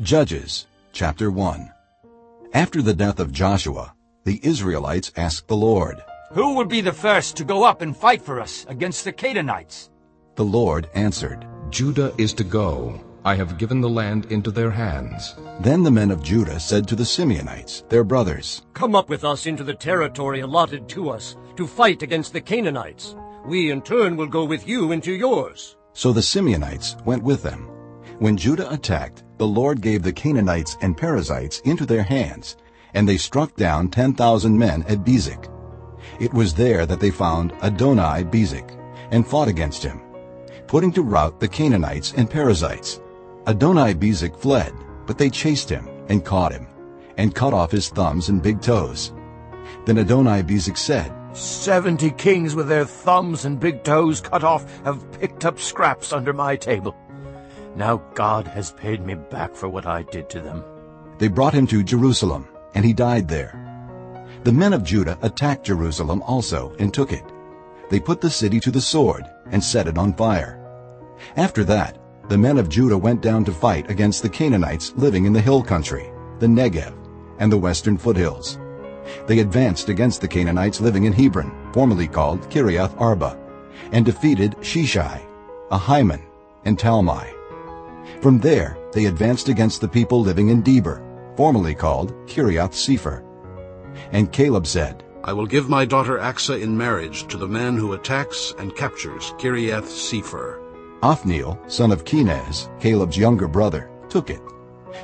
Judges chapter 1 After the death of Joshua, the Israelites asked the Lord. Who will be the first to go up and fight for us against the Canaanites? The Lord answered. Judah is to go. I have given the land into their hands. Then the men of Judah said to the Simeonites, their brothers, Come up with us into the territory allotted to us to fight against the Canaanites. We in turn will go with you into yours. So the Simeonites went with them. When Judah attacked, the Lord gave the Canaanites and Perizzites into their hands, and they struck down 10,000 men at Bezek. It was there that they found Adoni-Bezek, and fought against him, putting to rout the Canaanites and Perizzites. Adoni-Bezek fled, but they chased him and caught him, and cut off his thumbs and big toes. Then Adoni-Bezek said, Seventy kings with their thumbs and big toes cut off have picked up scraps under my table. Now God has paid me back for what I did to them. They brought him to Jerusalem, and he died there. The men of Judah attacked Jerusalem also and took it. They put the city to the sword and set it on fire. After that, the men of Judah went down to fight against the Canaanites living in the hill country, the Negev, and the western foothills. They advanced against the Canaanites living in Hebron, formerly called Kiriath Arba, and defeated Sheshai, Ahiman, and Talmai. From there they advanced against the people living in Debir, formerly called Kiriath Sepher. And Caleb said, I will give my daughter Achsah in marriage to the man who attacks and captures Kiriath Sepher. Othniel, son of Kenaz, Caleb's younger brother, took it.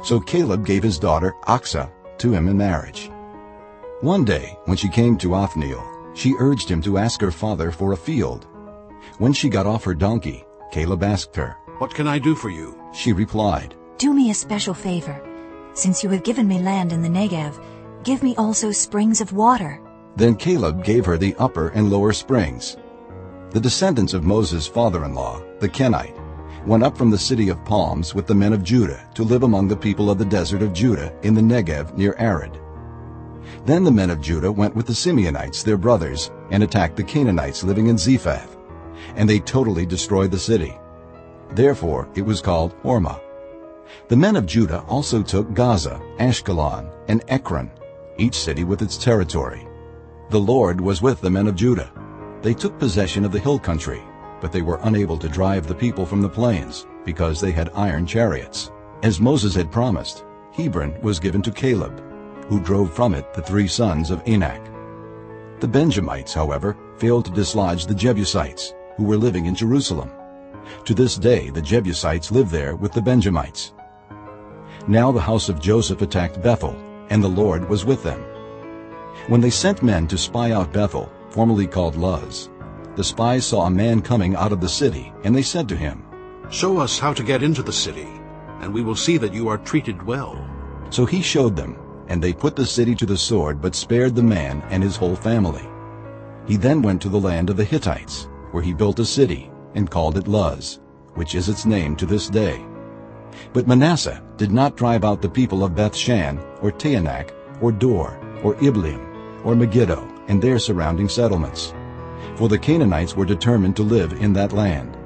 So Caleb gave his daughter Achsah to him in marriage. One day, when she came to Othniel, she urged him to ask her father for a field. When she got off her donkey, Caleb asked her. What can I do for you? She replied, Do me a special favor. Since you have given me land in the Negev, give me also springs of water. Then Caleb gave her the upper and lower springs. The descendants of Moses' father-in-law, the Kenite, went up from the city of palms with the men of Judah to live among the people of the desert of Judah in the Negev near Arad. Then the men of Judah went with the Simeonites, their brothers, and attacked the Canaanites living in Zephath, and they totally destroyed the city. Therefore it was called Hormah. The men of Judah also took Gaza, Ashkelon, and Ekron, each city with its territory. The Lord was with the men of Judah. They took possession of the hill country, but they were unable to drive the people from the plains, because they had iron chariots. As Moses had promised, Hebron was given to Caleb, who drove from it the three sons of Anak. The Benjamites, however, failed to dislodge the Jebusites, who were living in Jerusalem. To this day the Jebusites live there with the Benjamites. Now the house of Joseph attacked Bethel, and the Lord was with them. When they sent men to spy out Bethel, formerly called Luz, the spies saw a man coming out of the city, and they said to him, Show us how to get into the city, and we will see that you are treated well. So he showed them, and they put the city to the sword, but spared the man and his whole family. He then went to the land of the Hittites, where he built a city, and called it Luz, which is its name to this day. But Manasseh did not drive out the people of Bethshan, or Taanach, or Dor, or Ibleam, or Megiddo, and their surrounding settlements. For the Canaanites were determined to live in that land.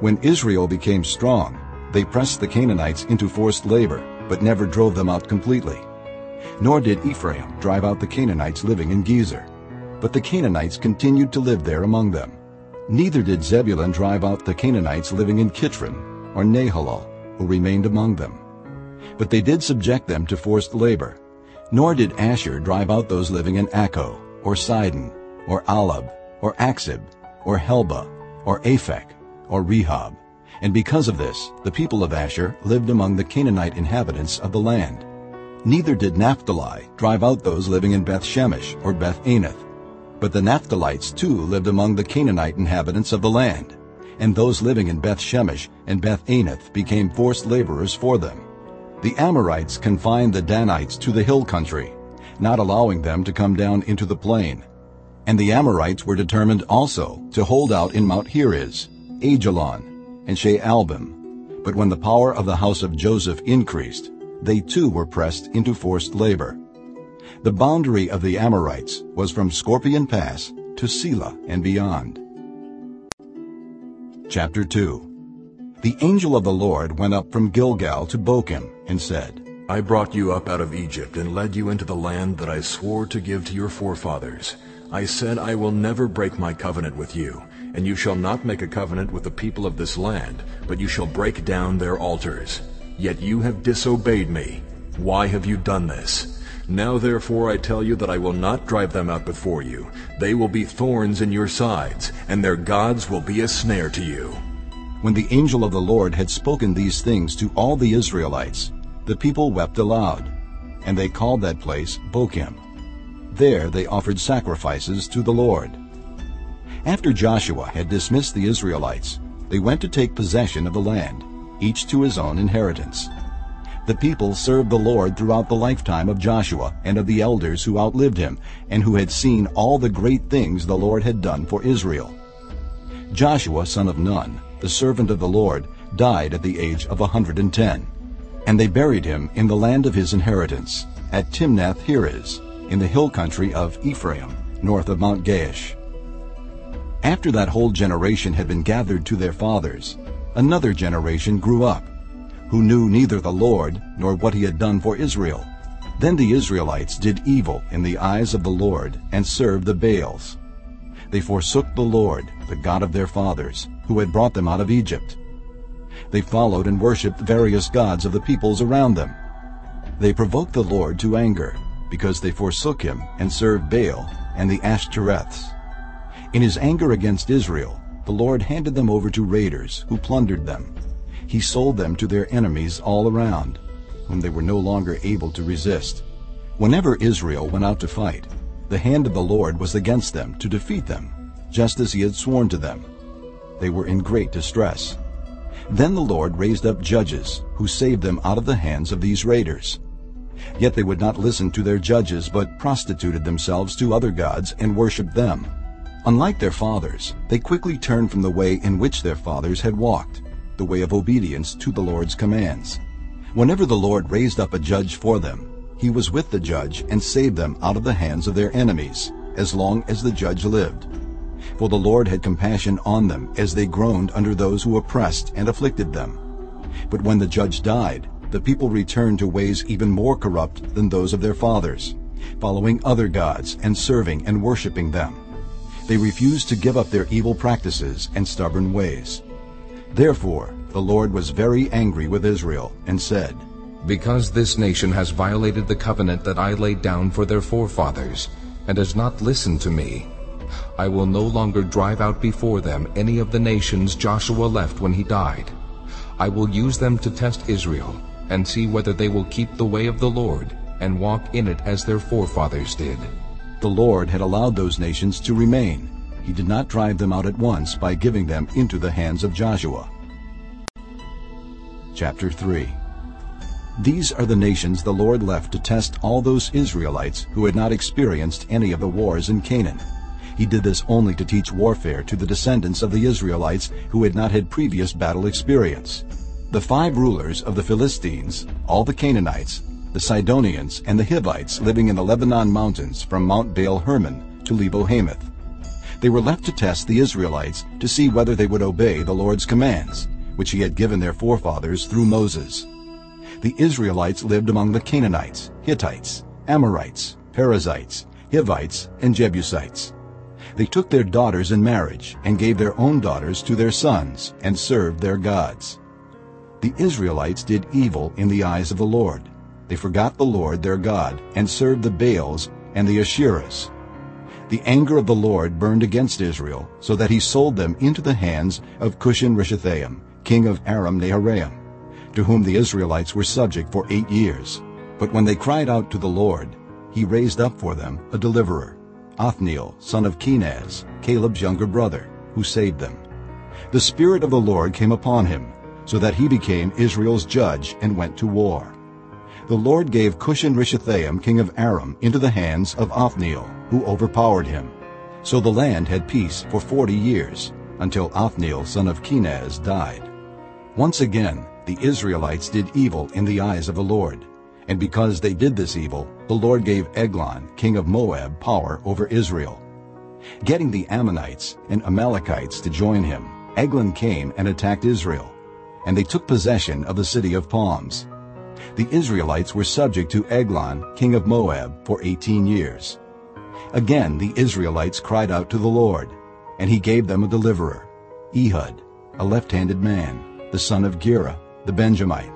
When Israel became strong, they pressed the Canaanites into forced labor, but never drove them out completely. Nor did Ephraim drive out the Canaanites living in Gezer. But the Canaanites continued to live there among them. Neither did Zebulun drive out the Canaanites living in Kitron or Nahalal, who remained among them. But they did subject them to forced labor. Nor did Asher drive out those living in Acco, or Sidon, or Ahlab, or Achzib, or Helba, or Aphek, or Rehob. And because of this, the people of Asher lived among the Canaanite inhabitants of the land. Neither did Naphtali drive out those living in Beth Shemesh or Beth Anath. But the Naphtalites too lived among the Canaanite inhabitants of the land, and those living in Beth Shemesh and Beth Anath became forced laborers for them. The Amorites confined the Danites to the hill country, not allowing them to come down into the plain. And the Amorites were determined also to hold out in Mount Heres, Aijalon, and Shaalbim. But when the power of the house of Joseph increased, they too were pressed into forced labor. The boundary of the Amorites was from Scorpion Pass to Selah and beyond. Chapter 2 The angel of the Lord went up from Gilgal to Bochim and said, I brought you up out of Egypt and led you into the land that I swore to give to your forefathers. I said, I will never break my covenant with you, and you shall not make a covenant with the people of this land, but you shall break down their altars. Yet you have disobeyed me. Why have you done this? Now therefore I tell you that I will not drive them out before you. They will be thorns in your sides, and their gods will be a snare to you. When the angel of the Lord had spoken these things to all the Israelites, the people wept aloud, and they called that place Bochim. There they offered sacrifices to the Lord. After Joshua had dismissed the Israelites, they went to take possession of the land, each to his own inheritance. The people served the Lord throughout the lifetime of Joshua and of the elders who outlived him and who had seen all the great things the Lord had done for Israel. Joshua son of Nun, the servant of the Lord, died at the age of a 110. And they buried him in the land of his inheritance, at Timnath Heres, in the hill country of Ephraim, north of Mount Gaash. After that whole generation had been gathered to their fathers, another generation grew up, who knew neither the Lord nor what he had done for Israel. Then the Israelites did evil in the eyes of the Lord and served the Baals. They forsook the Lord, the God of their fathers, who had brought them out of Egypt. They followed and worshipped various gods of the peoples around them. They provoked the Lord to anger, because they forsook him and served Baal and the Ashtoreths. In his anger against Israel, the Lord handed them over to raiders who plundered them. He sold them to their enemies all around, whom they were no longer able to resist. Whenever Israel went out to fight, the hand of the Lord was against them to defeat them, just as he had sworn to them. They were in great distress. Then the Lord raised up judges, who saved them out of the hands of these raiders. Yet they would not listen to their judges, but prostituted themselves to other gods and worshipped them. Unlike their fathers, they quickly turned from the way in which their fathers had walked, the way of obedience to the Lord's commands. Whenever the Lord raised up a judge for them, he was with the judge and saved them out of the hands of their enemies, as long as the judge lived. For the Lord had compassion on them as they groaned under those who oppressed and afflicted them. But when the judge died, the people returned to ways even more corrupt than those of their fathers, following other gods and serving and worshipping them. They refused to give up their evil practices and stubborn ways. Therefore the Lord was very angry with Israel and said, Because this nation has violated the covenant that I laid down for their forefathers, and has not listened to me, I will no longer drive out before them any of the nations Joshua left when he died. I will use them to test Israel, and see whether they will keep the way of the Lord, and walk in it as their forefathers did. The Lord had allowed those nations to remain. He did not drive them out at once by giving them into the hands of Joshua. Chapter 3 These are the nations the Lord left to test all those Israelites who had not experienced any of the wars in Canaan. He did this only to teach warfare to the descendants of the Israelites who had not had previous battle experience. The five rulers of the Philistines, all the Canaanites, the Sidonians, and the Hivites living in the Lebanon mountains from Mount Baal Hermon to Lebo Hamath. They were left to test the Israelites to see whether they would obey the Lord's commands, which he had given their forefathers through Moses. The Israelites lived among the Canaanites, Hittites, Amorites, Perizzites, Hivites, and Jebusites. They took their daughters in marriage and gave their own daughters to their sons and served their gods. The Israelites did evil in the eyes of the Lord. They forgot the Lord their God and served the Baals and the Asherahs. The anger of the Lord burned against Israel, so that he sold them into the hands of Cushan-Rishathaim, king of Aram Naharaim, to whom the Israelites were subject for eight years. But when they cried out to the Lord, he raised up for them a deliverer, Othniel, son of Kenaz, Caleb's younger brother, who saved them. The Spirit of the Lord came upon him, so that he became Israel's judge and went to war. The Lord gave Cushan-Rishathaim, king of Aram, into the hands of Othniel, who overpowered him. So the land had peace for forty years, until Othniel, son of Kenaz, died. Once again the Israelites did evil in the eyes of the Lord. And because they did this evil, the Lord gave Eglon, king of Moab, power over Israel. Getting the Ammonites and Amalekites to join him, Eglon came and attacked Israel, and they took possession of the city of palms. The Israelites were subject to Eglon, king of Moab, for 18 years. Again the Israelites cried out to the Lord, and he gave them a deliverer, Ehud, a left-handed man, the son of Gera, the Benjamite.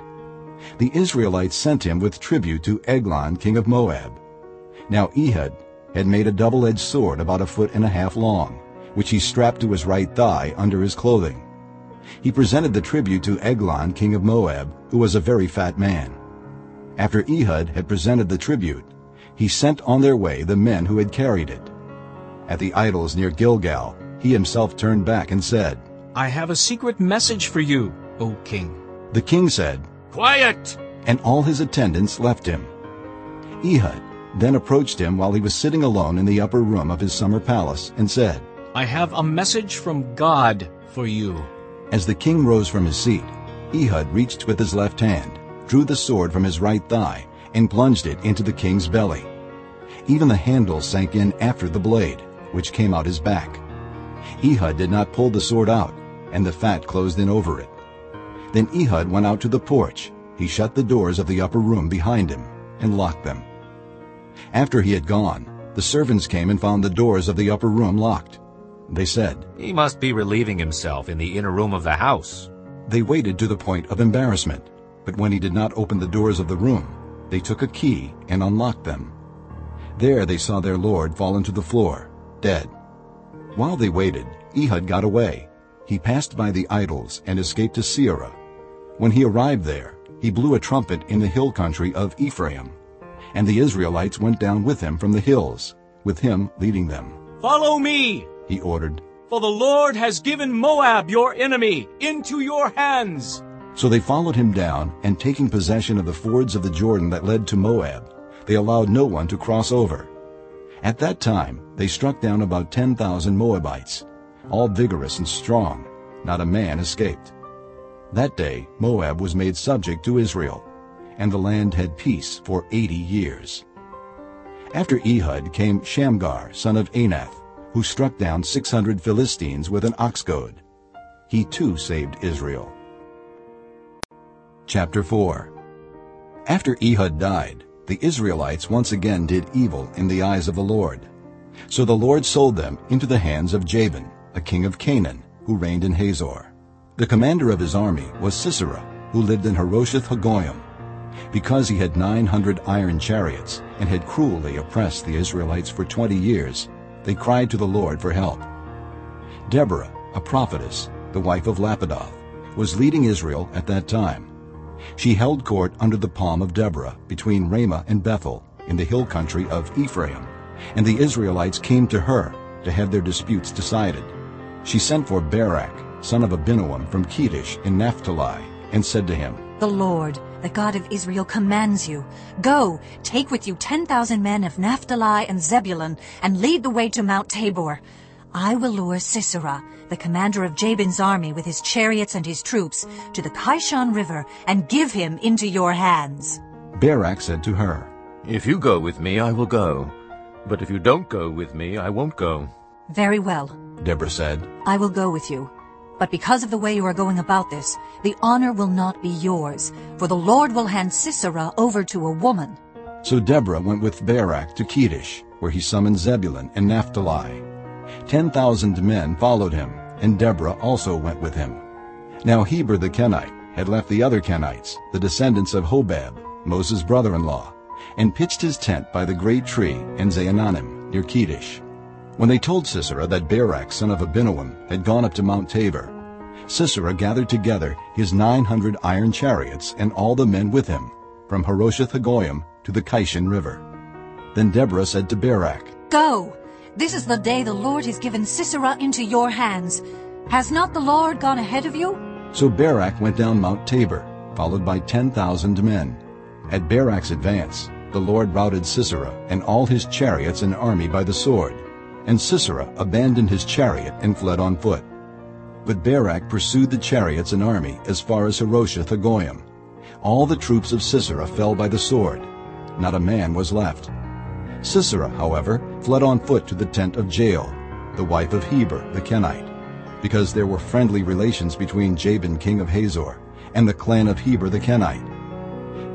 The Israelites sent him with tribute to Eglon, king of Moab. Now Ehud had made a double-edged sword about a foot and a half long, which he strapped to his right thigh under his clothing. He presented the tribute to Eglon, king of Moab, who was a very fat man. After Ehud had presented the tribute, he sent on their way the men who had carried it. At the idols near Gilgal, he himself turned back and said, I have a secret message for you, O king. The king said, Quiet! and all his attendants left him. Ehud then approached him while he was sitting alone in the upper room of his summer palace and said, I have a message from God for you. As the king rose from his seat, Ehud reached with his left hand, drew the sword from his right thigh, and plunged it into the king's belly. Even the handle sank in after the blade, which came out his back. Ehud did not pull the sword out, and the fat closed in over it. Then Ehud went out to the porch. He shut the doors of the upper room behind him and locked them. After he had gone, the servants came and found the doors of the upper room locked. They said, He must be relieving himself in the inner room of the house. They waited to the point of embarrassment, but when he did not open the doors of the room, they took a key and unlocked them. There they saw their lord fallen to the floor, dead. While they waited, Ehud got away. He passed by the idols and escaped to Seirah. When he arrived there, he blew a trumpet in the hill country of Ephraim, and the Israelites went down with him from the hills, with him leading them. Follow me, He ordered. for the Lord has given Moab, your enemy, into your hands. So they followed him down, and taking possession of the fords of the Jordan that led to Moab, they allowed no one to cross over. At that time they struck down about 10,000 Moabites, all vigorous and strong. Not a man escaped. That day Moab was made subject to Israel, and the land had peace for 80 years. After Ehud came Shamgar, son of Anath, who struck down 600 Philistines with an ox goad. He too saved Israel. Chapter 4 After Ehud died, the Israelites once again did evil in the eyes of the Lord. So the Lord sold them into the hands of Jabin, a king of Canaan, who reigned in Hazor. The commander of his army was Sisera, who lived in Harosheth Hagoyim. Because he had 900 iron chariots and had cruelly oppressed the Israelites for 20 years, they cried to the Lord for help. Deborah, a prophetess, the wife of Lapidoth, was leading Israel at that time. She held court under the palm of Deborah between Ramah and Bethel in the hill country of Ephraim, and the Israelites came to her to have their disputes decided. She sent for Barak, son of Abinoam from Kedesh in Naphtali, and said to him, The Lord, the God of Israel, commands you, Go, take with you ten thousand men of Naphtali and Zebulun, and lead the way to Mount Tabor. I will lure Sisera, the commander of Jabin's army with his chariots and his troops, to the Kishon River, and give him into your hands. Barak said to her, If you go with me, I will go. But if you don't go with me, I won't go. Very well, Deborah said, I will go with you. But because of the way you are going about this, the honor will not be yours, for the Lord will hand Sisera over to a woman. So Deborah went with Barak to Kedesh, where he summoned Zebulun and Naphtali. Ten thousand men followed him, and Deborah also went with him. Now Heber the Kenite had left the other Kenites, the descendants of Hobab, Moses' brother-in-law, and pitched his tent by the great tree in Zaananim, near Kedesh. When they told Sisera that Barak, son of Abinoam, had gone up to Mount Tabor, Sisera gathered together his nine hundred iron chariots and all the men with him, from Harosheth Hagoyim to the Kishon River. Then Deborah said to Barak, Go! This is the day the Lord has given Sisera into your hands. Has not the Lord gone ahead of you? So Barak went down Mount Tabor, followed by ten thousand men. At Barak's advance, the Lord routed Sisera and all his chariots and army by the sword, and Sisera abandoned his chariot and fled on foot. But Barak pursued the chariots and army as far as Harosheth Hagoyim. All the troops of Sisera fell by the sword. Not a man was left. Sisera, however, fled on foot to the tent of Jael, the wife of Heber the Kenite, because there were friendly relations between Jabin king of Hazor and the clan of Heber the Kenite.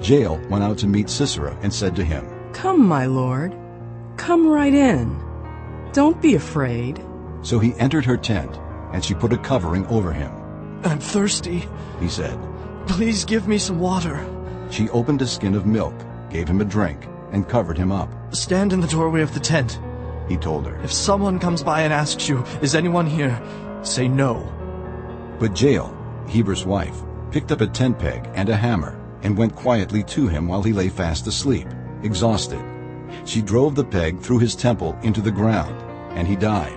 Jael went out to meet Sisera and said to him, Come, my lord. Come right in. Don't be afraid. So he entered her tent, and she put a covering over him. I'm thirsty, he said. Please give me some water. She opened a skin of milk, gave him a drink, and covered him up. Stand in the doorway of the tent, he told her. If someone comes by and asks you, Is anyone here? say no. But Jael, Heber's wife, picked up a tent peg and a hammer and went quietly to him while he lay fast asleep, exhausted. She drove the peg through his temple into the ground, and he died.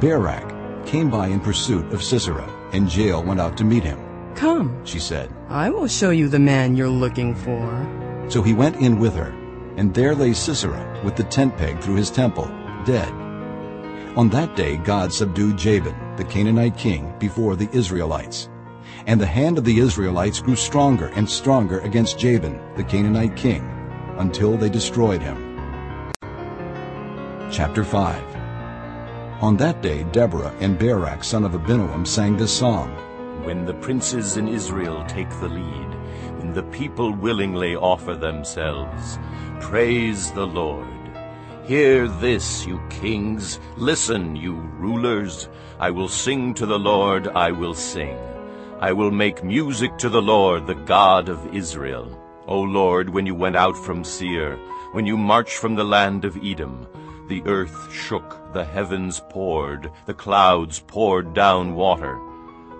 Barak came by in pursuit of Sisera, and Jael went out to meet him. Come, she said. I will show you the man you're looking for. So he went in with her, and there lay Sisera with the tent peg through his temple, dead. On that day God subdued Jabin, the Canaanite king, before the Israelites. And the hand of the Israelites grew stronger and stronger against Jabin, the Canaanite king, until they destroyed him. Chapter 5 On that day Deborah and Barak son of Abinoam sang this song. When the princes in Israel take the lead, the people willingly offer themselves, praise the Lord. Hear this, you kings. Listen, you rulers. I will sing to the Lord, I will sing. I will make music to the Lord, the God of Israel. O Lord, when you went out from Seir, when you marched from the land of Edom, the earth shook, the heavens poured, the clouds poured down water.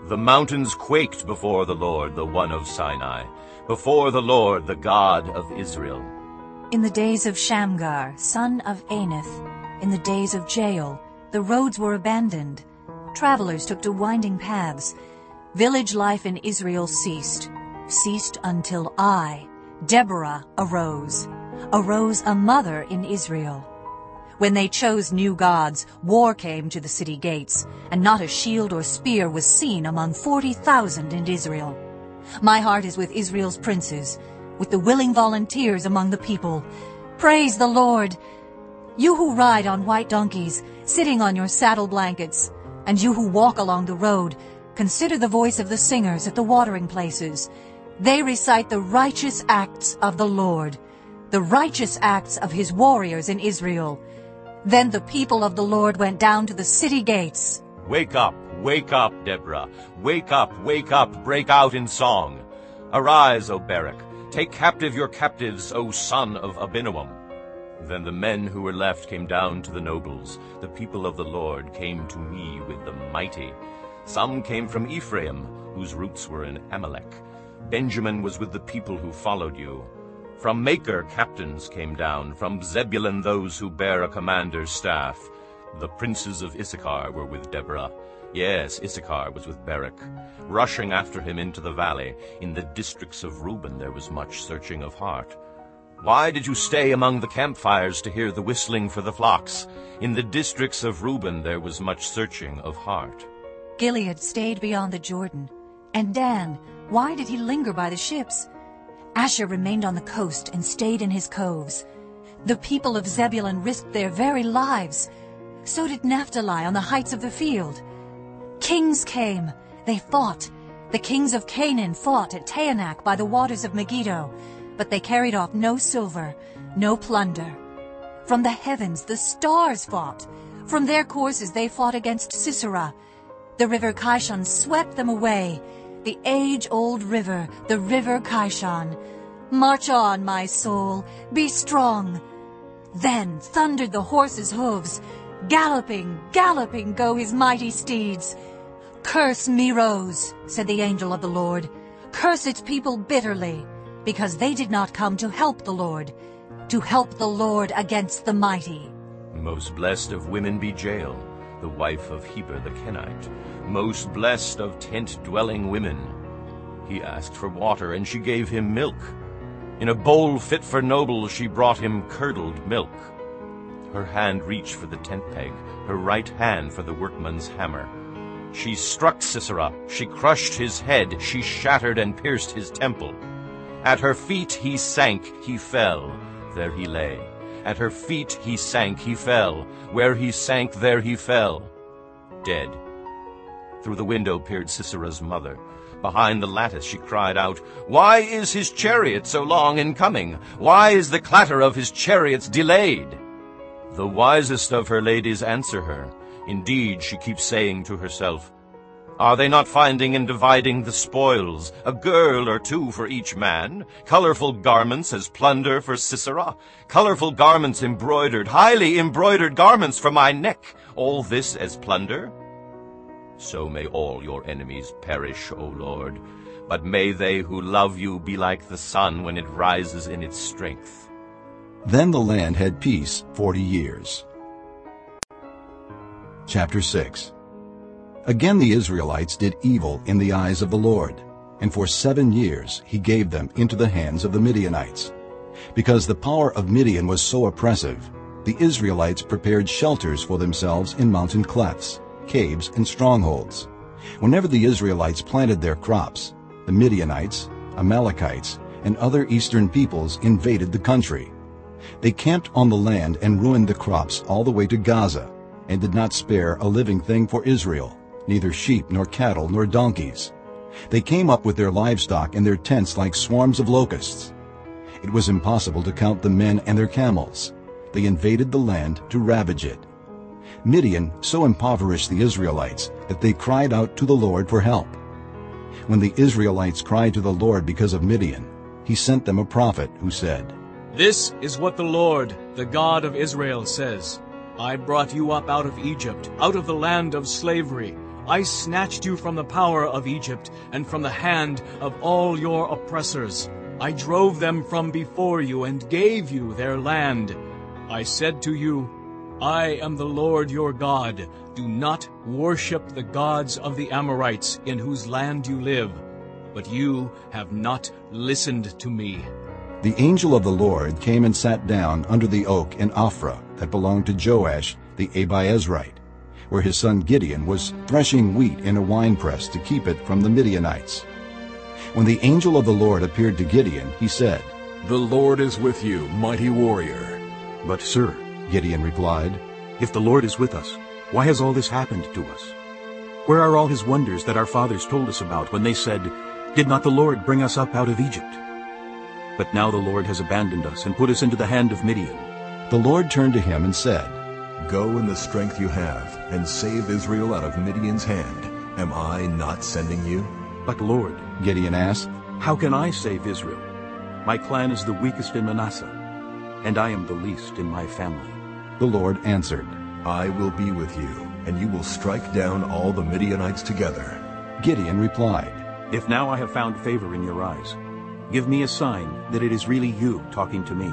The mountains quaked before the Lord, the one of Sinai, before the Lord, the God of Israel. In the days of Shamgar, son of Anath, in the days of Jael, the roads were abandoned. Travelers took to winding paths. Village life in Israel ceased, ceased until I, Deborah, arose, arose a mother in Israel. When they chose new gods, war came to the city gates, and not a shield or spear was seen among forty thousand in Israel. My heart is with Israel's princes, with the willing volunteers among the people. Praise the Lord! You who ride on white donkeys, sitting on your saddle blankets, and you who walk along the road, consider the voice of the singers at the watering places. They recite the righteous acts of the Lord, the righteous acts of his warriors in Israel. Then the people of the Lord went down to the city gates. Wake up, wake up, Deborah. Wake up, wake up, break out in song. Arise, O Barak. Take captive your captives, O son of Abinoam. Then the men who were left came down to the nobles. The people of the Lord came to me with the mighty. Some came from Ephraim, whose roots were in Amalek. Benjamin was with the people who followed you. From Makir captains came down, from Zebulun those who bear a commander's staff. The princes of Issachar were with Deborah. Yes, Issachar was with Barak. Rushing after him into the valley, in the districts of Reuben there was much searching of heart. Why did you stay among the campfires to hear the whistling for the flocks? In the districts of Reuben there was much searching of heart. Gilead stayed beyond the Jordan. And Dan, why did he linger by the ships? Asher remained on the coast and stayed in his coves. The people of Zebulun risked their very lives. So did Naphtali on the heights of the field. Kings came. They fought. The kings of Canaan fought at Taanach by the waters of Megiddo, but they carried off no silver, no plunder. From the heavens the stars fought. From their courses they fought against Sisera. The river Kishon swept them away. The age-old river, the river Kishon. March on, my soul, be strong. Then thundered the horses' hooves. Galloping, galloping go his mighty steeds. Curse Meroz, said the angel of the Lord. Curse its people bitterly, because they did not come to help the Lord, to help the Lord against the mighty. Most blessed of women be Jael, the wife of Heber the Kenite. Most blessed of tent-dwelling women. He asked for water, and she gave him milk. In a bowl fit for nobles she brought him curdled milk. Her hand reached for the tent peg, her right hand for the workman's hammer. She struck Sisera, she crushed his head, she shattered and pierced his temple. At her feet he sank, he fell, there he lay. At her feet he sank, he fell, where he sank there he fell, dead. Through the window peered Sisera's mother. Behind the lattice she cried out, Why is his chariot so long in coming? Why is the clatter of his chariots delayed? The wisest of her ladies answer her. Indeed, she keeps saying to herself, are they not finding and dividing the spoils, a girl or two for each man, colorful garments as plunder for Sisera, colorful garments embroidered, highly embroidered garments for my neck, all this as plunder? So may all your enemies perish, O Lord, but may they who love you be like the sun when it rises in its strength. Then the land had peace forty years. Chapter 6 Again the Israelites did evil in the eyes of the Lord, and for seven years he gave them into the hands of the Midianites. Because the power of Midian was so oppressive, the Israelites prepared shelters for themselves in mountain clefts, caves, and strongholds. Whenever the Israelites planted their crops, the Midianites, Amalekites, and other eastern peoples invaded the country. They camped on the land and ruined the crops all the way to Gaza, and did not spare a living thing for Israel neither sheep nor cattle nor donkeys. They came up with their livestock and their tents like swarms of locusts. It was impossible to count the men and their camels. They invaded the land to ravage it. Midian so impoverished the Israelites that they cried out to the Lord for help. When the Israelites cried to the Lord because of Midian, he sent them a prophet who said, This is what the Lord, the God of Israel, says. I brought you up out of Egypt, out of the land of slavery. I snatched you from the power of Egypt and from the hand of all your oppressors. I drove them from before you and gave you their land. I said to you, I am the Lord your God. Do not worship the gods of the Amorites in whose land you live. But you have not listened to me. The angel of the Lord came and sat down under the oak in Ophrah that belonged to Joash the Abiezrite where his son Gideon was threshing wheat in a winepress to keep it from the Midianites. When the angel of the Lord appeared to Gideon, he said, The Lord is with you, mighty warrior. But, sir, Gideon replied, If the Lord is with us, why has all this happened to us? Where are all his wonders that our fathers told us about when they said, Did not the Lord bring us up out of Egypt? But now the Lord has abandoned us and put us into the hand of Midian. The Lord turned to him and said, Go in the strength you have, and save Israel out of Midian's hand. Am I not sending you? But Lord, Gideon asked, How can I save Israel? My clan is the weakest in Manasseh, and I am the least in my family. The Lord answered, I will be with you, and you will strike down all the Midianites together. Gideon replied, If now I have found favor in your eyes, give me a sign that it is really you talking to me.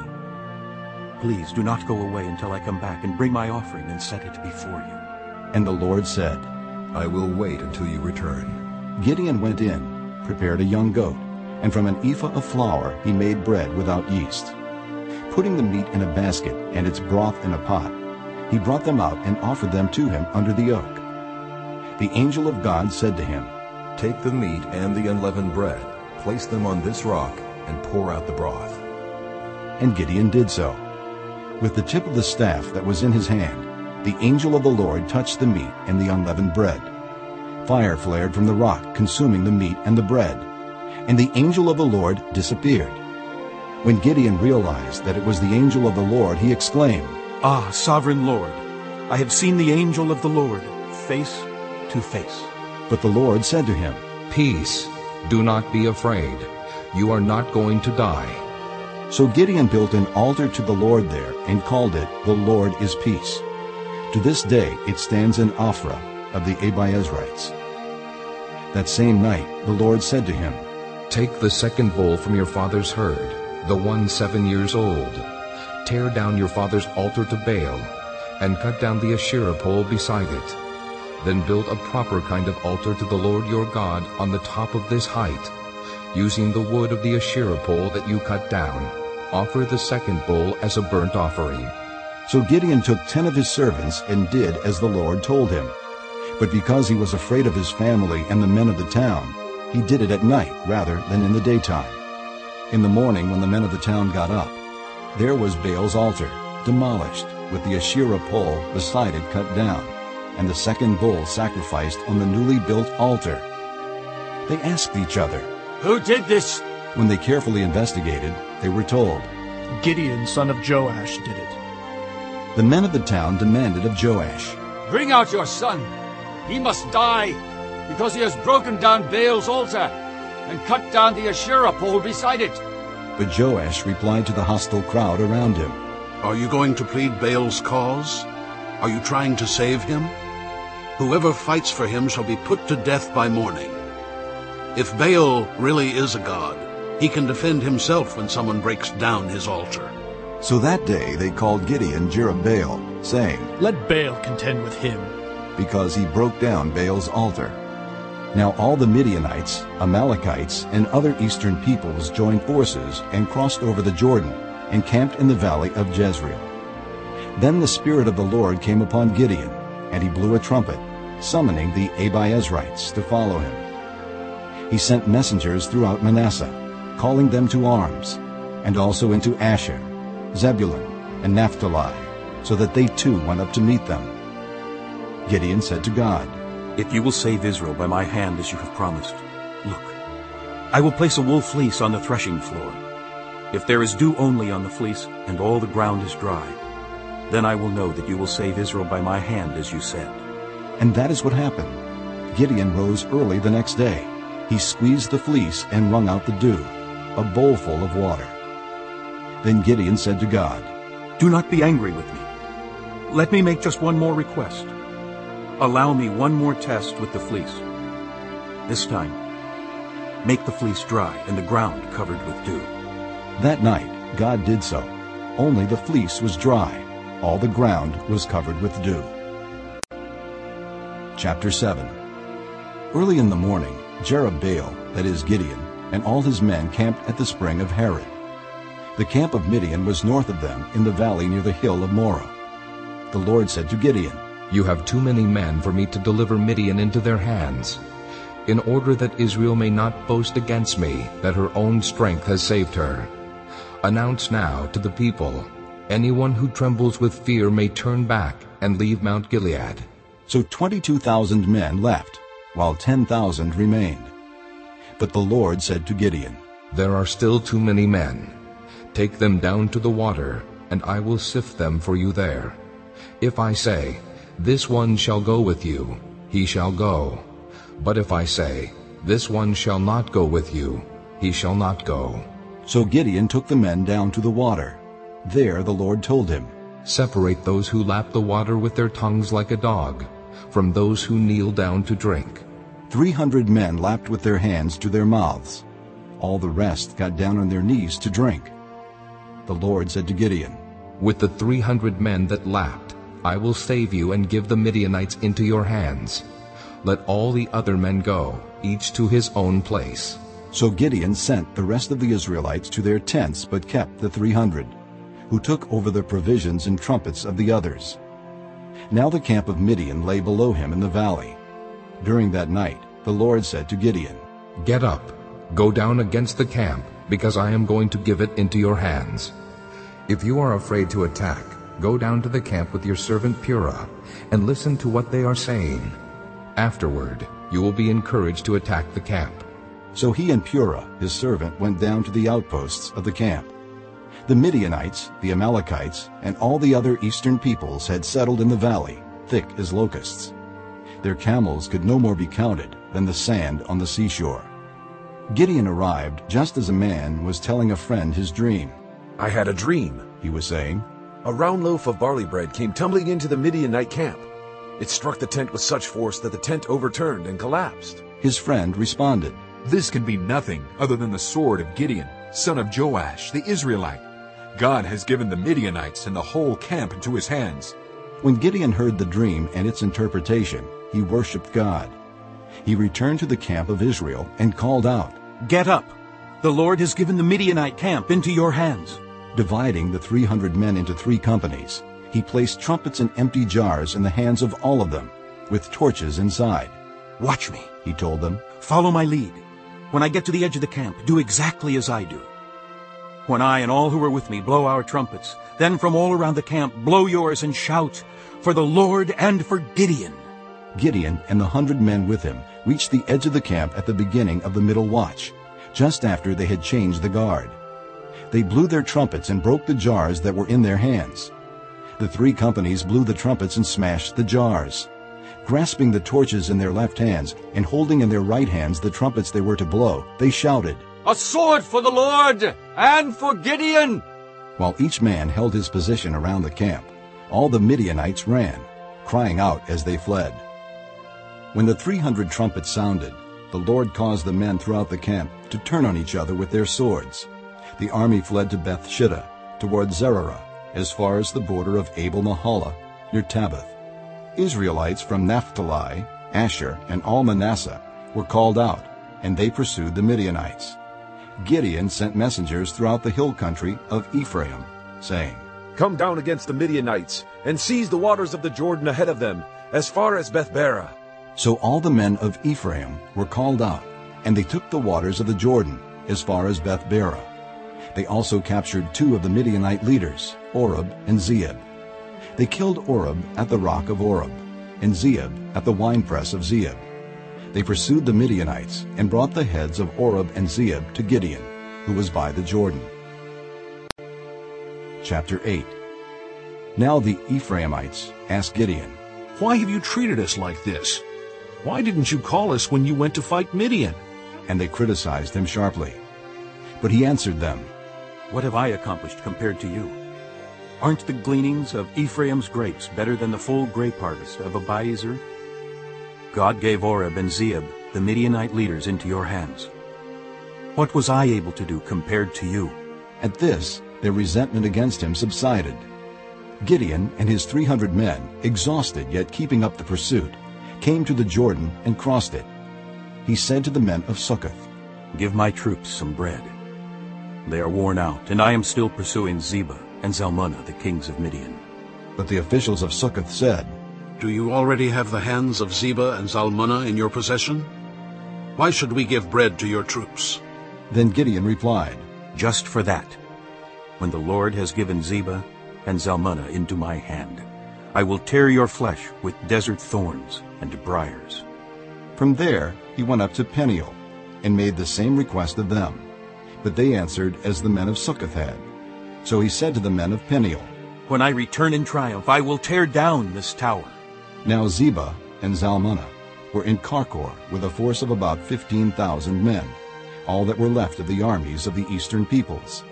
Please do not go away until I come back and bring my offering and set it before you. And the Lord said, I will wait until you return. Gideon went in, prepared a young goat, and from an ephah of flour he made bread without yeast. Putting the meat in a basket and its broth in a pot, he brought them out and offered them to him under the oak. The angel of God said to him, Take the meat and the unleavened bread, place them on this rock, and pour out the broth. And Gideon did so. With the tip of the staff that was in his hand, the angel of the Lord touched the meat and the unleavened bread. Fire flared from the rock, consuming the meat and the bread, and the angel of the Lord disappeared. When Gideon realized that it was the angel of the Lord, he exclaimed, Ah, sovereign Lord, I have seen the angel of the Lord face to face. But the Lord said to him, Peace, do not be afraid. You are not going to die. So Gideon built an altar to the Lord there and called it, The Lord is Peace. To this day it stands in Ophrah of the Abiezrites. That same night the Lord said to him, Take the second bull from your father's herd, the one seven years old. Tear down your father's altar to Baal, and cut down the Asherah pole beside it. Then build a proper kind of altar to the Lord your God on the top of this height, using the wood of the Asherah pole that you cut down offer the second bull as a burnt offering. So Gideon took ten of his servants and did as the Lord told him. But because he was afraid of his family and the men of the town, he did it at night rather than in the daytime. In the morning when the men of the town got up, there was Baal's altar, demolished, with the Asherah pole beside it cut down, and the second bull sacrificed on the newly built altar. They asked each other. Who did this? When they carefully investigated, they were told. Gideon, son of Joash, did it. The men of the town demanded of Joash, Bring out your son. He must die, because he has broken down Baal's altar and cut down the Asherah pole beside it. But Joash replied to the hostile crowd around him, Are you going to plead Baal's cause? Are you trying to save him? Whoever fights for him shall be put to death by morning. If Baal really is a god, he can defend himself when someone breaks down his altar. So that day they called Gideon Jerubbaal, saying, Let Baal contend with him. because he broke down Baal's altar. Now all the Midianites, Amalekites, and other eastern peoples joined forces and crossed over the Jordan and camped in the valley of Jezreel. Then the Spirit of the Lord came upon Gideon, and he blew a trumpet, summoning the Abiezrites to follow him. He sent messengers throughout Manasseh, calling them to arms, and also into Asher, Zebulun, and Naphtali, so that they too went up to meet them. Gideon said to God, If you will save Israel by my hand as you have promised, look, I will place a wool fleece on the threshing floor. If there is dew only on the fleece and all the ground is dry, then I will know that you will save Israel by my hand as you said. And that is what happened. Gideon rose early the next day. He squeezed the fleece and wrung out the dew, a bowlful of water. Then Gideon said to God, Do not be angry with me. Let me make just one more request. Allow me one more test with the fleece. This time, make the fleece dry and the ground covered with dew. That night God did so. Only the fleece was dry. All the ground was covered with dew. Chapter 7 Early in the morning, Jerubbaal, that is Gideon, and all his men camped at the spring of Harod. The camp of Midian was north of them in the valley near the hill of Moreh. The Lord said to Gideon, You have too many men for me to deliver Midian into their hands. In order that Israel may not boast against me that her own strength has saved her. Announce now to the people, anyone who trembles with fear may turn back and leave Mount Gilead. So 22,000 men left, while 10,000 remained. But the Lord said to Gideon, There are still too many men. Take them down to the water, and I will sift them for you there. If I say, This one shall go with you, he shall go. But if I say, This one shall not go with you, he shall not go. So Gideon took the men down to the water. There the Lord told him, Separate those who lap the water with their tongues like a dog, from those who kneel down to drink. Three hundred men lapped with their hands to their mouths. All the rest got down on their knees to drink. The Lord said to Gideon, With the three hundred men that lapped, I will save you and give the Midianites into your hands. Let all the other men go, each to his own place. So Gideon sent the rest of the Israelites to their tents, but kept the three hundred, who took over the provisions and trumpets of the others. Now the camp of Midian lay below him in the valley. During that night the Lord said to Gideon, Get up, go down against the camp, because I am going to give it into your hands. If you are afraid to attack, go down to the camp with your servant Purah, and listen to what they are saying. Afterward, you will be encouraged to attack the camp. So he and Purah, his servant, went down to the outposts of the camp. The Midianites, the Amalekites, and all the other eastern peoples had settled in the valley, thick as locusts. Their camels could no more be counted than the sand on the seashore. Gideon arrived just as a man was telling a friend his dream. I had a dream, he was saying. A round loaf of barley bread came tumbling into the Midianite camp. It struck the tent with such force that the tent overturned and collapsed. His friend responded, This can be nothing other than the sword of Gideon, son of Joash, the Israelite. God has given the Midianites and the whole camp into his hands. When Gideon heard the dream and its interpretation, he worshipped God. He returned to the camp of Israel and called out, Get up! The Lord has given the Midianite camp into your hands. Dividing the 300 men into three companies, he placed trumpets and empty jars in the hands of all of them, with torches inside. Watch me, he told them. Follow my lead. When I get to the edge of the camp, do exactly as I do. When I and all who are with me blow our trumpets, then from all around the camp blow yours and shout, For the Lord and for Gideon. Gideon and the hundred men with him reached the edge of the camp at the beginning of the middle watch, just after they had changed the guard. They blew their trumpets and broke the jars that were in their hands. The three companies blew the trumpets and smashed the jars. Grasping the torches in their left hands and holding in their right hands the trumpets they were to blow, they shouted, A sword for the Lord and for Gideon! While each man held his position around the camp, all the Midianites ran, crying out as they fled. When the three hundred trumpets sounded, the Lord caused the men throughout the camp to turn on each other with their swords. The army fled to Beth Shittah, toward Zererah, as far as the border of Abel Meholah, near Tabbath. Israelites from Naphtali, Asher, and all Manasseh were called out, and they pursued the Midianites. Gideon sent messengers throughout the hill country of Ephraim, saying, Come down against the Midianites, and seize the waters of the Jordan ahead of them, as far as Beth Barah. So all the men of Ephraim were called out, and they took the waters of the Jordan as far as Beth Barah. They also captured two of the Midianite leaders, Oreb and Zeeb. They killed Oreb at the rock of Oreb, and Zeeb at the winepress of Zeeb. They pursued the Midianites and brought the heads of Oreb and Zeeb to Gideon, who was by the Jordan. Chapter 8 Now the Ephraimites asked Gideon, Why have you treated us like this? Why didn't you call us when you went to fight Midian? And they criticized him sharply. But he answered them, What have I accomplished compared to you? Aren't the gleanings of Ephraim's grapes better than the full grape harvest of Abiezer? God gave Oreb and Zeeb, the Midianite leaders, into your hands. What was I able to do compared to you? At this, their resentment against him subsided. Gideon and his 300 men, exhausted yet keeping up the pursuit, came to the Jordan and crossed it. He said to the men of Succoth, Give my troops some bread. They are worn out, and I am still pursuing Zebah and Zalmunna, the kings of Midian. But the officials of Succoth said, Do you already have the hands of Zebah and Zalmunna in your possession? Why should we give bread to your troops? Then Gideon replied, Just for that. When the Lord has given Zebah and Zalmunna into my hand, I will tear your flesh with desert thorns and briars. From there he went up to Peniel, and made the same request of them. But they answered as the men of Succoth had. So he said to the men of Peniel, When I return in triumph, I will tear down this tower. Now Zebah and Zalmunna were in Karkor with a force of about 15,000 men, all that were left of the armies of the eastern peoples.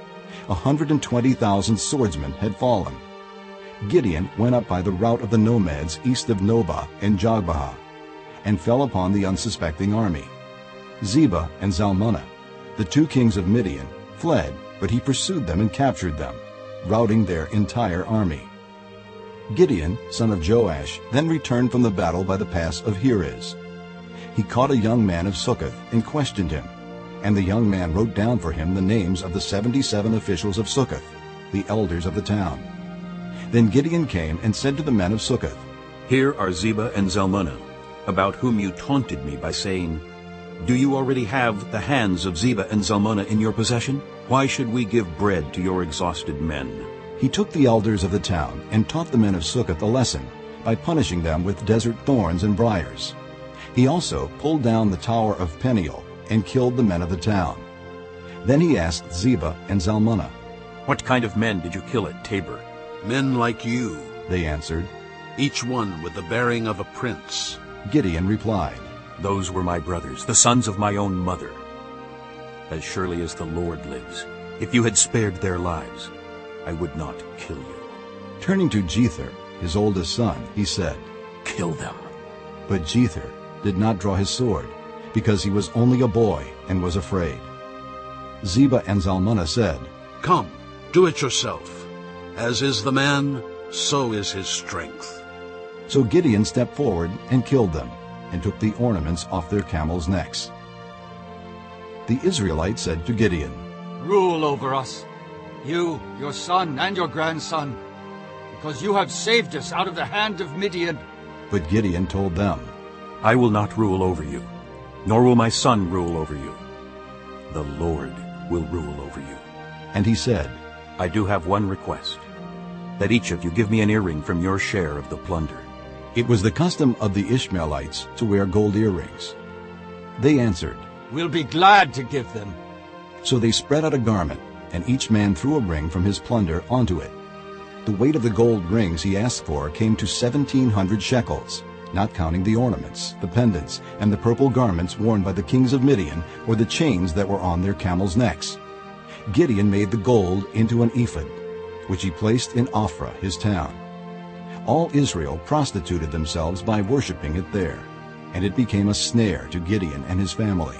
A 120,000 swordsmen had fallen. Gideon went up by the route of the nomads east of Nobah and Jogbehah, and fell upon the unsuspecting army. Zebah and Zalmunna, the two kings of Midian, fled, but he pursued them and captured them, routing their entire army. Gideon, son of Joash, then returned from the battle by the pass of Heres. He caught a young man of Succoth and questioned him, and the young man wrote down for him the names of the seventy-seven officials of Succoth, the elders of the town. Then Gideon came and said to the men of Succoth, Here are Zebah and Zalmunna, about whom you taunted me by saying, Do you already have the hands of Zebah and Zalmunna in your possession? Why should we give bread to your exhausted men? He took the elders of the town and taught the men of Succoth a lesson by punishing them with desert thorns and briars. He also pulled down the tower of Peniel and killed the men of the town. Then he asked Zebah and Zalmunna, What kind of men did you kill at Tabor? Men like you, they answered, each one with the bearing of a prince. Gideon replied, Those were my brothers, the sons of my own mother. As surely as the Lord lives, if you had spared their lives, I would not kill you. Turning to Jether, his oldest son, he said, Kill them. But Jether did not draw his sword, because he was only a boy and was afraid. Zebah and Zalmunna said, Come, do it yourself. As is the man, so is his strength. So Gideon stepped forward and killed them, and took the ornaments off their camels' necks. The Israelites said to Gideon, Rule over us, you, your son, and your grandson, because you have saved us out of the hand of Midian. But Gideon told them, I will not rule over you, nor will my son rule over you. The Lord will rule over you. And he said, I do have one request, that each of you give me an earring from your share of the plunder. It was the custom of the Ishmaelites to wear gold earrings. They answered, We'll be glad to give them. So they spread out a garment, and each man threw a ring from his plunder onto it. The weight of the gold rings he asked for came to seventeen hundred shekels, not counting the ornaments, the pendants, and the purple garments worn by the kings of Midian, or the chains that were on their camels' necks. Gideon made the gold into an ephod, which he placed in Ophrah, his town. All Israel prostituted themselves by worshipping it there, and it became a snare to Gideon and his family.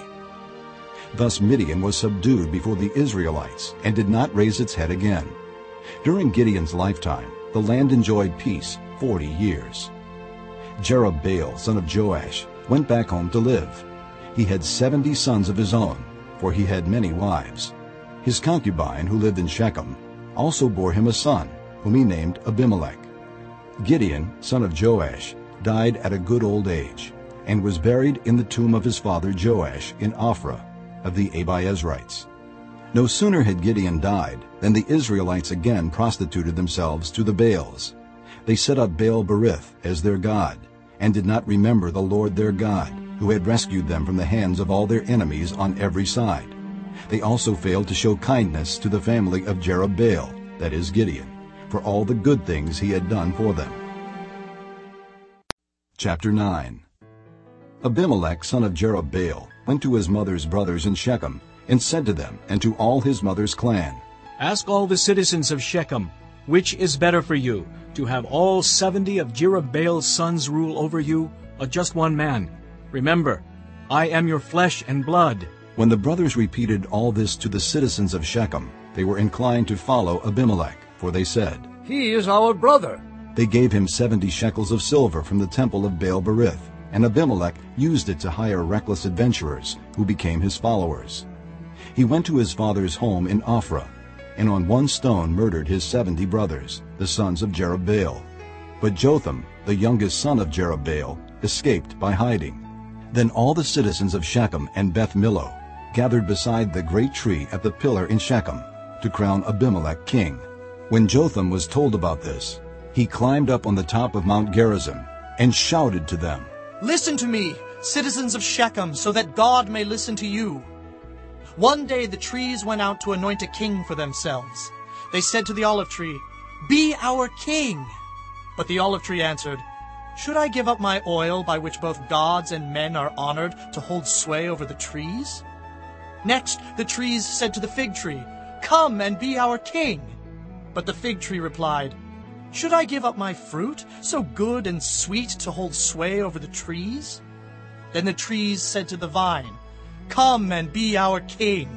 Thus Midian was subdued before the Israelites and did not raise its head again. During Gideon's lifetime, the land enjoyed peace forty years. Jerubbaal, son of Joash, went back home to live. He had seventy sons of his own, for he had many wives. His concubine, who lived in Shechem, also bore him a son, whom he named Abimelech. Gideon, son of Joash, died at a good old age, and was buried in the tomb of his father Joash in Ophrah of the Abiezrites. No sooner had Gideon died than the Israelites again prostituted themselves to the Baals. They set up Baal Berith as their god, and did not remember the Lord their God, who had rescued them from the hands of all their enemies on every side. They also failed to show kindness to the family of Jerubbaal, that is Gideon, for all the good things he had done for them. Chapter 9 Abimelech, son of Jerubbaal, went to his mother's brothers in Shechem, and said to them and to all his mother's clan, Ask all the citizens of Shechem, which is better for you, to have all seventy of Jerubbaal's sons rule over you, or just one man? Remember, I am your flesh and blood. When the brothers repeated all this to the citizens of Shechem, they were inclined to follow Abimelech, for they said, He is our brother. They gave him seventy shekels of silver from the temple of Baal Berith, and Abimelech used it to hire reckless adventurers, who became his followers. He went to his father's home in Ophrah, and on one stone murdered his seventy brothers, the sons of Jerubbaal. But Jotham, the youngest son of Jerubbaal, escaped by hiding. Then all the citizens of Shechem and Beth Millo gathered beside the great tree at the pillar in Shechem to crown Abimelech king. When Jotham was told about this, he climbed up on the top of Mount Gerizim and shouted to them, Listen to me, citizens of Shechem, so that God may listen to you. One day the trees went out to anoint a king for themselves. They said to the olive tree, Be our king. But the olive tree answered, Should I give up my oil by which both gods and men are honored to hold sway over the trees? Next the trees said to the fig tree, Come and be our king. But the fig tree replied, Should I give up my fruit, so good and sweet, to hold sway over the trees? Then the trees said to the vine, Come and be our king.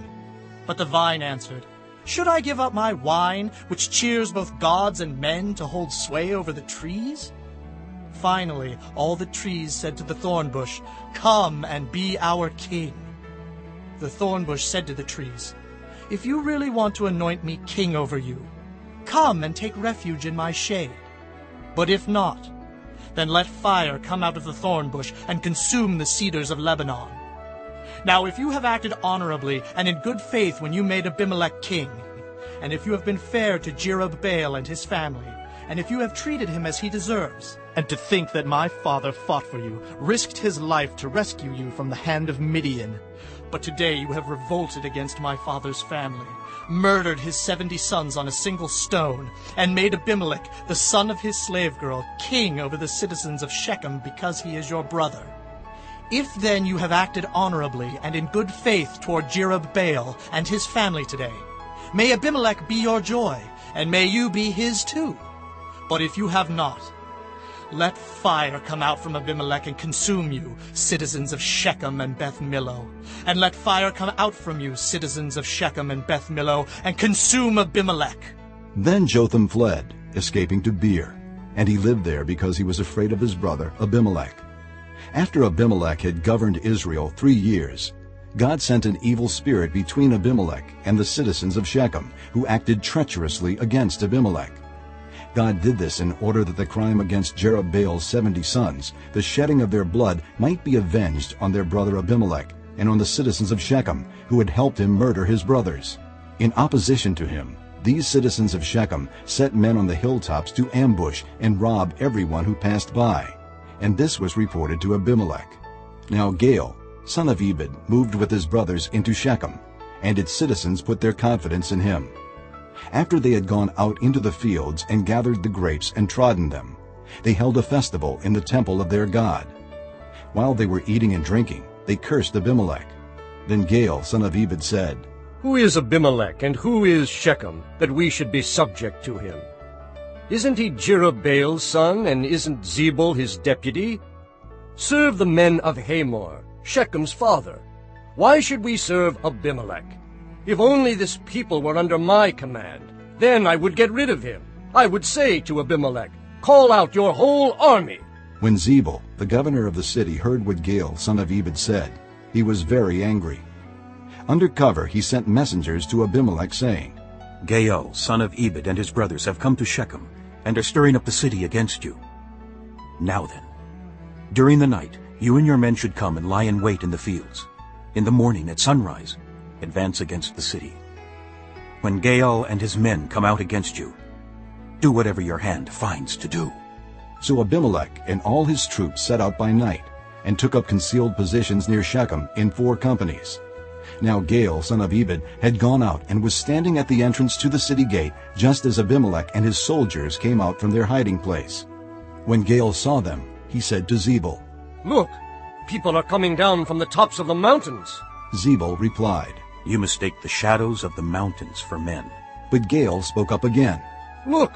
But the vine answered, Should I give up my wine, which cheers both gods and men, to hold sway over the trees? Finally, all the trees said to the thorn bush, Come and be our king. The thorn bush said to the trees, If you really want to anoint me king over you, come and take refuge in my shade. But if not, then let fire come out of the thorn bush and consume the cedars of Lebanon. Now if you have acted honorably and in good faith when you made Abimelech king, and if you have been fair to Jerubbaal and his family, and if you have treated him as he deserves, and to think that my father fought for you, risked his life to rescue you from the hand of Midian, but today you have revolted against my father's family, murdered his seventy sons on a single stone, and made Abimelech, the son of his slave girl, king over the citizens of Shechem because he is your brother. If then you have acted honorably and in good faith toward Jerubbaal and his family today, may Abimelech be your joy, and may you be his too. But if you have not, let fire come out from Abimelech and consume you, citizens of Shechem and Beth Millo. And let fire come out from you, citizens of Shechem and Beth Millo, and consume Abimelech. Then Jotham fled, escaping to Beer, and he lived there because he was afraid of his brother Abimelech. After Abimelech had governed Israel three years, God sent an evil spirit between Abimelech and the citizens of Shechem, who acted treacherously against Abimelech. God did this in order that the crime against Jerubbaal's seventy sons, the shedding of their blood, might be avenged on their brother Abimelech and on the citizens of Shechem, who had helped him murder his brothers. In opposition to him, these citizens of Shechem set men on the hilltops to ambush and rob everyone who passed by. And this was reported to Abimelech. Now Gaal, son of Ebed, moved with his brothers into Shechem, and its citizens put their confidence in him. After they had gone out into the fields and gathered the grapes and trodden them, they held a festival in the temple of their God. While they were eating and drinking, they cursed Abimelech. Then Gaal, son of Ebed, said, Who is Abimelech, and who is Shechem, that we should be subject to him? Isn't he Jerubbaal's son, and isn't Zebul his deputy? Serve the men of Hamor, Shechem's father. Why should we serve Abimelech? If only this people were under my command, then I would get rid of him. I would say to Abimelech, Call out your whole army. When Zebul, the governor of the city, heard what Gaal, son of Ebed, said, he was very angry. Under cover he sent messengers to Abimelech, saying, Gaal, son of Ebed, and his brothers have come to Shechem, and are stirring up the city against you. Now then, during the night you and your men should come and lie in wait in the fields. In the morning at sunrise, advance against the city. When Gaal and his men come out against you, do whatever your hand finds to do. So Abimelech and all his troops set out by night, and took up concealed positions near Shechem in four companies. Now Gaal, son of Ebed, had gone out and was standing at the entrance to the city gate just as Abimelech and his soldiers came out from their hiding place. When Gaal saw them, he said to Zebul, Look, people are coming down from the tops of the mountains. Zebul replied, You mistake the shadows of the mountains for men. But Gaal spoke up again. Look,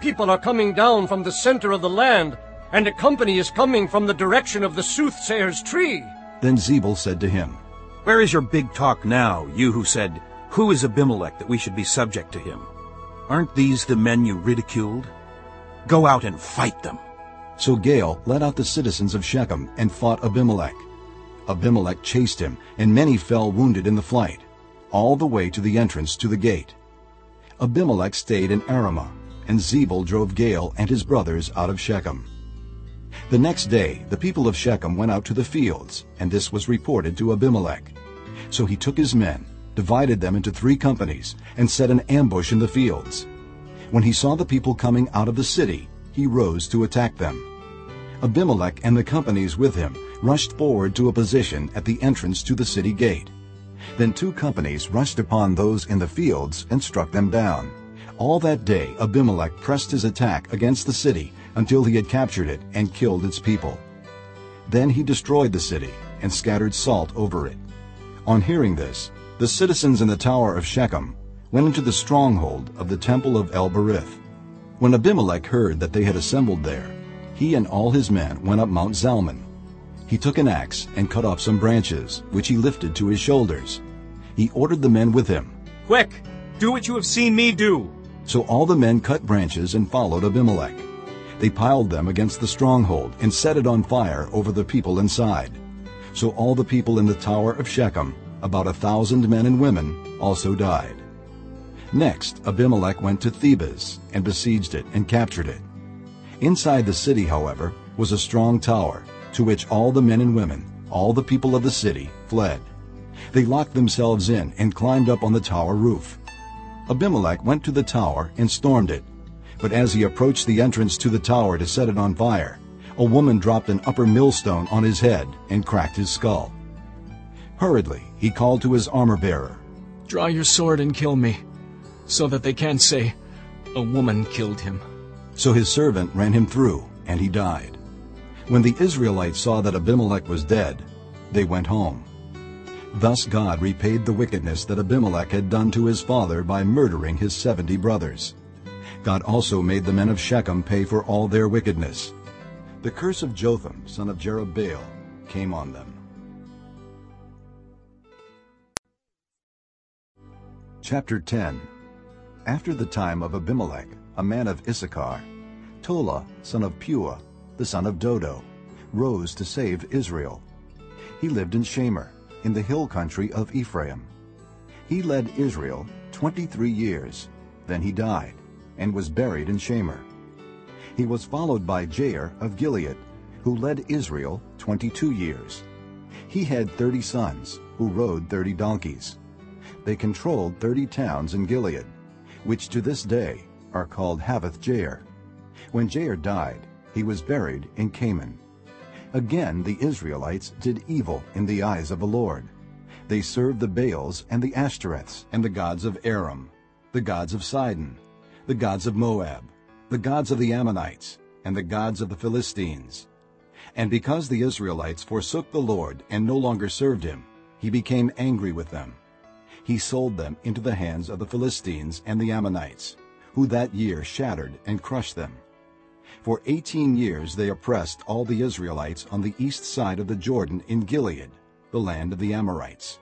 people are coming down from the center of the land, and a company is coming from the direction of the soothsayer's tree. Then Zebul said to him, Where is your big talk now, you who said, Who is Abimelech that we should be subject to him? Aren't these the men you ridiculed? Go out and fight them. So Gaal led out the citizens of Shechem and fought Abimelech. Abimelech chased him, and many fell wounded in the flight, all the way to the entrance to the gate. Abimelech stayed in Arumah, and Zebul drove Gaal and his brothers out of Shechem. The next day the people of Shechem went out to the fields, and this was reported to Abimelech. So he took his men, divided them into three companies, and set an ambush in the fields. When he saw the people coming out of the city, he rose to attack them. Abimelech and the companies with him rushed forward to a position at the entrance to the city gate. Then two companies rushed upon those in the fields and struck them down. All that day Abimelech pressed his attack against the city until he had captured it and killed its people. Then he destroyed the city and scattered salt over it. On hearing this, the citizens in the tower of Shechem went into the stronghold of the temple of El-Berith. When Abimelech heard that they had assembled there, he and all his men went up Mount Zalmon. He took an axe and cut off some branches, which he lifted to his shoulders. He ordered the men with him. Quick, do what you have seen me do. So all the men cut branches and followed Abimelech. They piled them against the stronghold and set it on fire over the people inside. So all the people in the tower of Shechem, about a thousand men and women, also died. Next, Abimelech went to Thebez and besieged it and captured it. Inside the city, however, was a strong tower, to which all the men and women, all the people of the city, fled. They locked themselves in and climbed up on the tower roof. Abimelech went to the tower and stormed it. But as he approached the entrance to the tower to set it on fire, a woman dropped an upper millstone on his head and cracked his skull. Hurriedly, he called to his armor-bearer, Draw your sword and kill me, so that they can't say, a woman killed him. So his servant ran him through, and he died. When the Israelites saw that Abimelech was dead, they went home. Thus God repaid the wickedness that Abimelech had done to his father by murdering his seventy brothers. God also made the men of Shechem pay for all their wickedness. The curse of Jotham, son of Jerubbaal, came on them. Chapter 10 After the time of Abimelech, a man of Issachar, Tola, son of Puah, the son of Dodo, rose to save Israel. He lived in Shamir, in the hill country of Ephraim. He led Israel 23 years. Then he died, and was buried in Shamir. He was followed by Jair of Gilead, who led Israel 22 years. He had 30 sons, who rode 30 donkeys. They controlled 30 towns in Gilead, which to this day are called Havvoth Jair. When Jair died, he was buried in Kamon. Again the Israelites did evil in the eyes of the Lord. They served the Baals and the Ashtoreths and the gods of Aram, the gods of Sidon, the gods of Moab, the gods of the Ammonites, and the gods of the Philistines. And because the Israelites forsook the Lord and no longer served him, he became angry with them. He sold them into the hands of the Philistines and the Ammonites, who that year shattered and crushed them. For eighteen years they oppressed all the Israelites on the east side of the Jordan in Gilead, the land of the Amorites.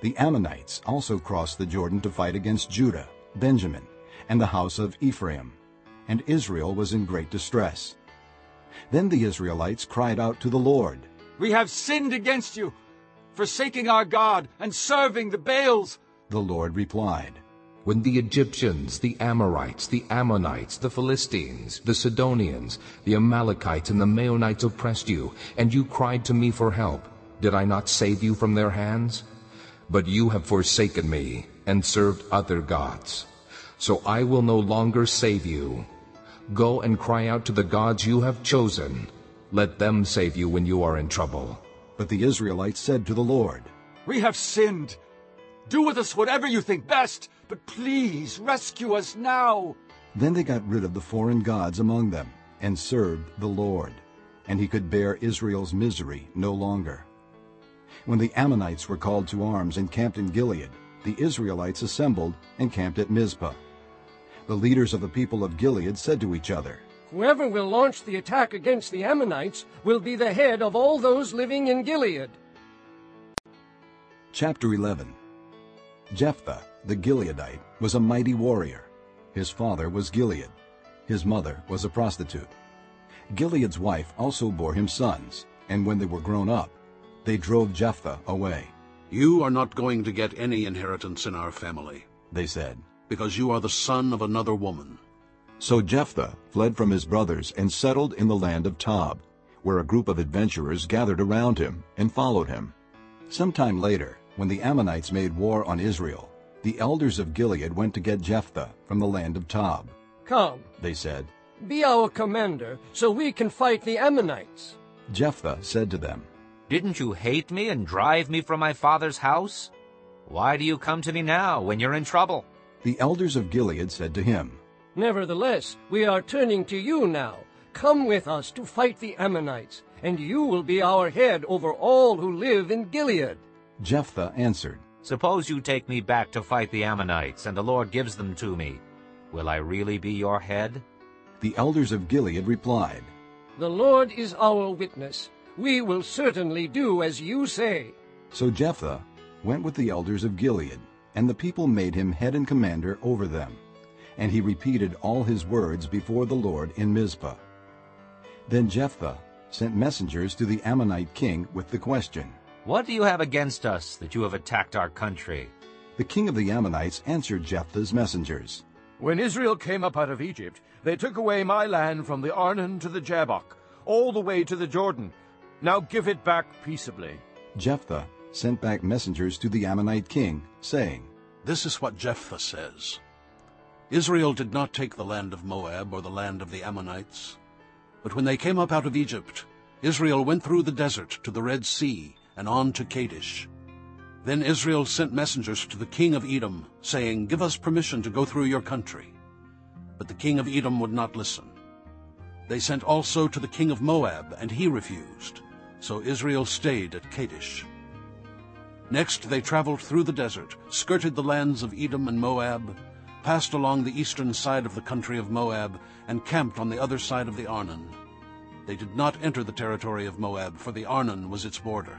The Ammonites also crossed the Jordan to fight against Judah, Benjamin, and the house of Ephraim, and Israel was in great distress. Then the Israelites cried out to the Lord, We have sinned against you, forsaking our God and serving the Baals. The Lord replied, when the Egyptians, the Amorites, the Ammonites, the Philistines, the Sidonians, the Amalekites, and the Maonites oppressed you, and you cried to me for help, did I not save you from their hands? But you have forsaken me, and served other gods. So I will no longer save you. Go and cry out to the gods you have chosen. Let them save you when you are in trouble. But the Israelites said to the Lord, We have sinned. Do with us whatever you think best, but please rescue us now. Then they got rid of the foreign gods among them and served the Lord, and he could bear Israel's misery no longer. When the Ammonites were called to arms and camped in Gilead, the Israelites assembled and camped at Mizpah. The leaders of the people of Gilead said to each other, Whoever will launch the attack against the Ammonites will be the head of all those living in Gilead. Chapter 11 Jephthah, the Gileadite, was a mighty warrior. His father was Gilead. His mother was a prostitute. Gilead's wife also bore him sons, and when they were grown up, they drove Jephthah away. You are not going to get any inheritance in our family, they said, because you are the son of another woman. So Jephthah fled from his brothers and settled in the land of Tob, where a group of adventurers gathered around him and followed him. Some time later, when the Ammonites made war on Israel, the elders of Gilead went to get Jephthah from the land of Tob. Come, they said, be our commander, so we can fight the Ammonites. Jephthah said to them, Didn't you hate me and drive me from my father's house? Why do you come to me now, when you're in trouble? The elders of Gilead said to him, Nevertheless, we are turning to you now. Come with us to fight the Ammonites, and you will be our head over all who live in Gilead. Jephthah answered, Suppose you take me back to fight the Ammonites, and the Lord gives them to me. Will I really be your head? The elders of Gilead replied, The Lord is our witness. We will certainly do as you say. So Jephthah went with the elders of Gilead, and the people made him head and commander over them. And he repeated all his words before the Lord in Mizpah. Then Jephthah sent messengers to the Ammonite king with the question, what do you have against us that you have attacked our country? The king of the Ammonites answered Jephthah's messengers. When Israel came up out of Egypt, they took away my land from the Arnon to the Jabbok, all the way to the Jordan. Now give it back peaceably. Jephthah sent back messengers to the Ammonite king, saying, This is what Jephthah says. Israel did not take the land of Moab or the land of the Ammonites. But when they came up out of Egypt, Israel went through the desert to the Red Sea and on to Kadesh. Then Israel sent messengers to the king of Edom, saying, Give us permission to go through your country. But the king of Edom would not listen. They sent also to the king of Moab, and he refused. So Israel stayed at Kadesh. Next they traveled through the desert, skirted the lands of Edom and Moab, passed along the eastern side of the country of Moab, and camped on the other side of the Arnon. They did not enter the territory of Moab, for the Arnon was its border.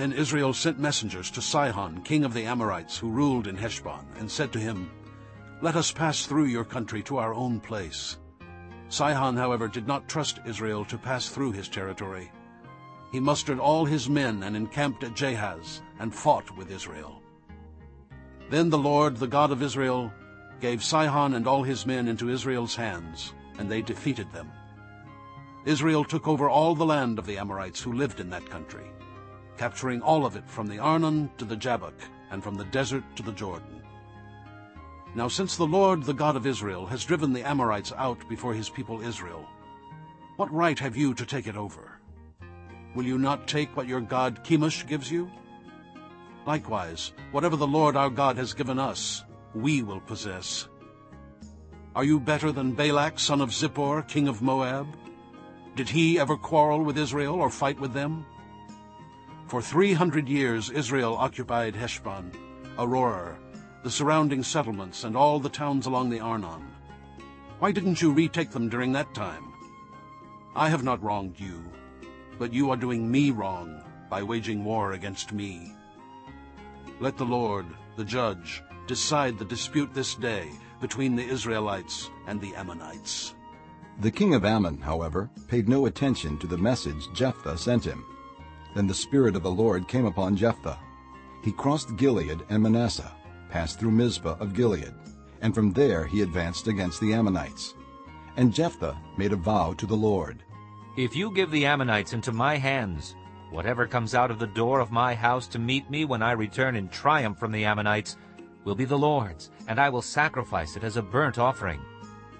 Then Israel sent messengers to Sihon, king of the Amorites, who ruled in Heshbon, and said to him, Let us pass through your country to our own place. Sihon, however, did not trust Israel to pass through his territory. He mustered all his men and encamped at Jahaz, and fought with Israel. Then the Lord, the God of Israel, gave Sihon and all his men into Israel's hands, and they defeated them. Israel took over all the land of the Amorites who lived in that country capturing all of it from the Arnon to the Jabbok, and from the desert to the Jordan. Now since the Lord, the God of Israel, has driven the Amorites out before his people Israel, what right have you to take it over? will you not take what your god Chemosh gives you? Likewise, whatever the Lord our God has given us, we will possess. Are you better than Balak, son of Zippor, king of Moab? Did he ever quarrel with Israel or fight with them? For three hundred years Israel occupied Heshbon, Aroer, the surrounding settlements, and all the towns along the Arnon. Why didn't you retake them during that time? I have not wronged you, but you are doing me wrong by waging war against me. Let the Lord, the judge, decide the dispute this day between the Israelites and the Ammonites. The king of Ammon, however, paid no attention to the message Jephthah sent him. Then the Spirit of the Lord came upon Jephthah. He crossed Gilead and Manasseh, passed through Mizpah of Gilead, and from there he advanced against the Ammonites. And Jephthah made a vow to the Lord. If you give the Ammonites into my hands, whatever comes out of the door of my house to meet me when I return in triumph from the Ammonites will be the Lord's, and I will sacrifice it as a burnt offering.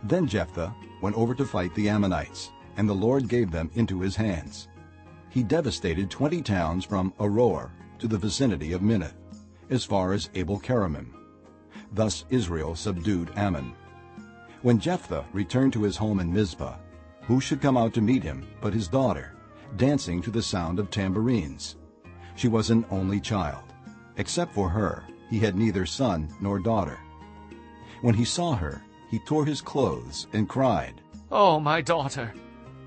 Then Jephthah went over to fight the Ammonites, and the Lord gave them into his hands. He devastated twenty towns from Aroer to the vicinity of Minnith, as far as Abel-keramim. Thus Israel subdued Ammon. When Jephthah returned to his home in Mizpah, who should come out to meet him but his daughter, dancing to the sound of tambourines? She was an only child. Except for her, he had neither son nor daughter. When he saw her, he tore his clothes and cried, Oh, my daughter,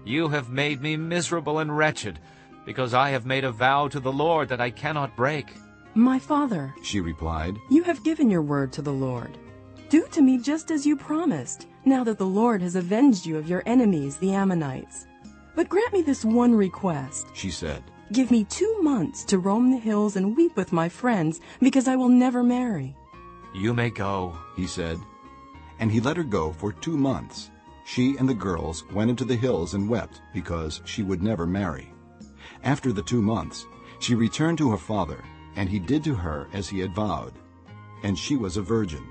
you have made me miserable and wretched, because I have made a vow to the Lord that I cannot break. My father, she replied, you have given your word to the Lord. Do to me just as you promised, now that the Lord has avenged you of your enemies, the Ammonites. But grant me this one request, she said. Give me two months to roam the hills and weep with my friends, because I will never marry. You may go, he said. And he let her go for two months. She and the girls went into the hills and wept because she would never marry. After the two months, she returned to her father, and he did to her as he had vowed. And she was a virgin.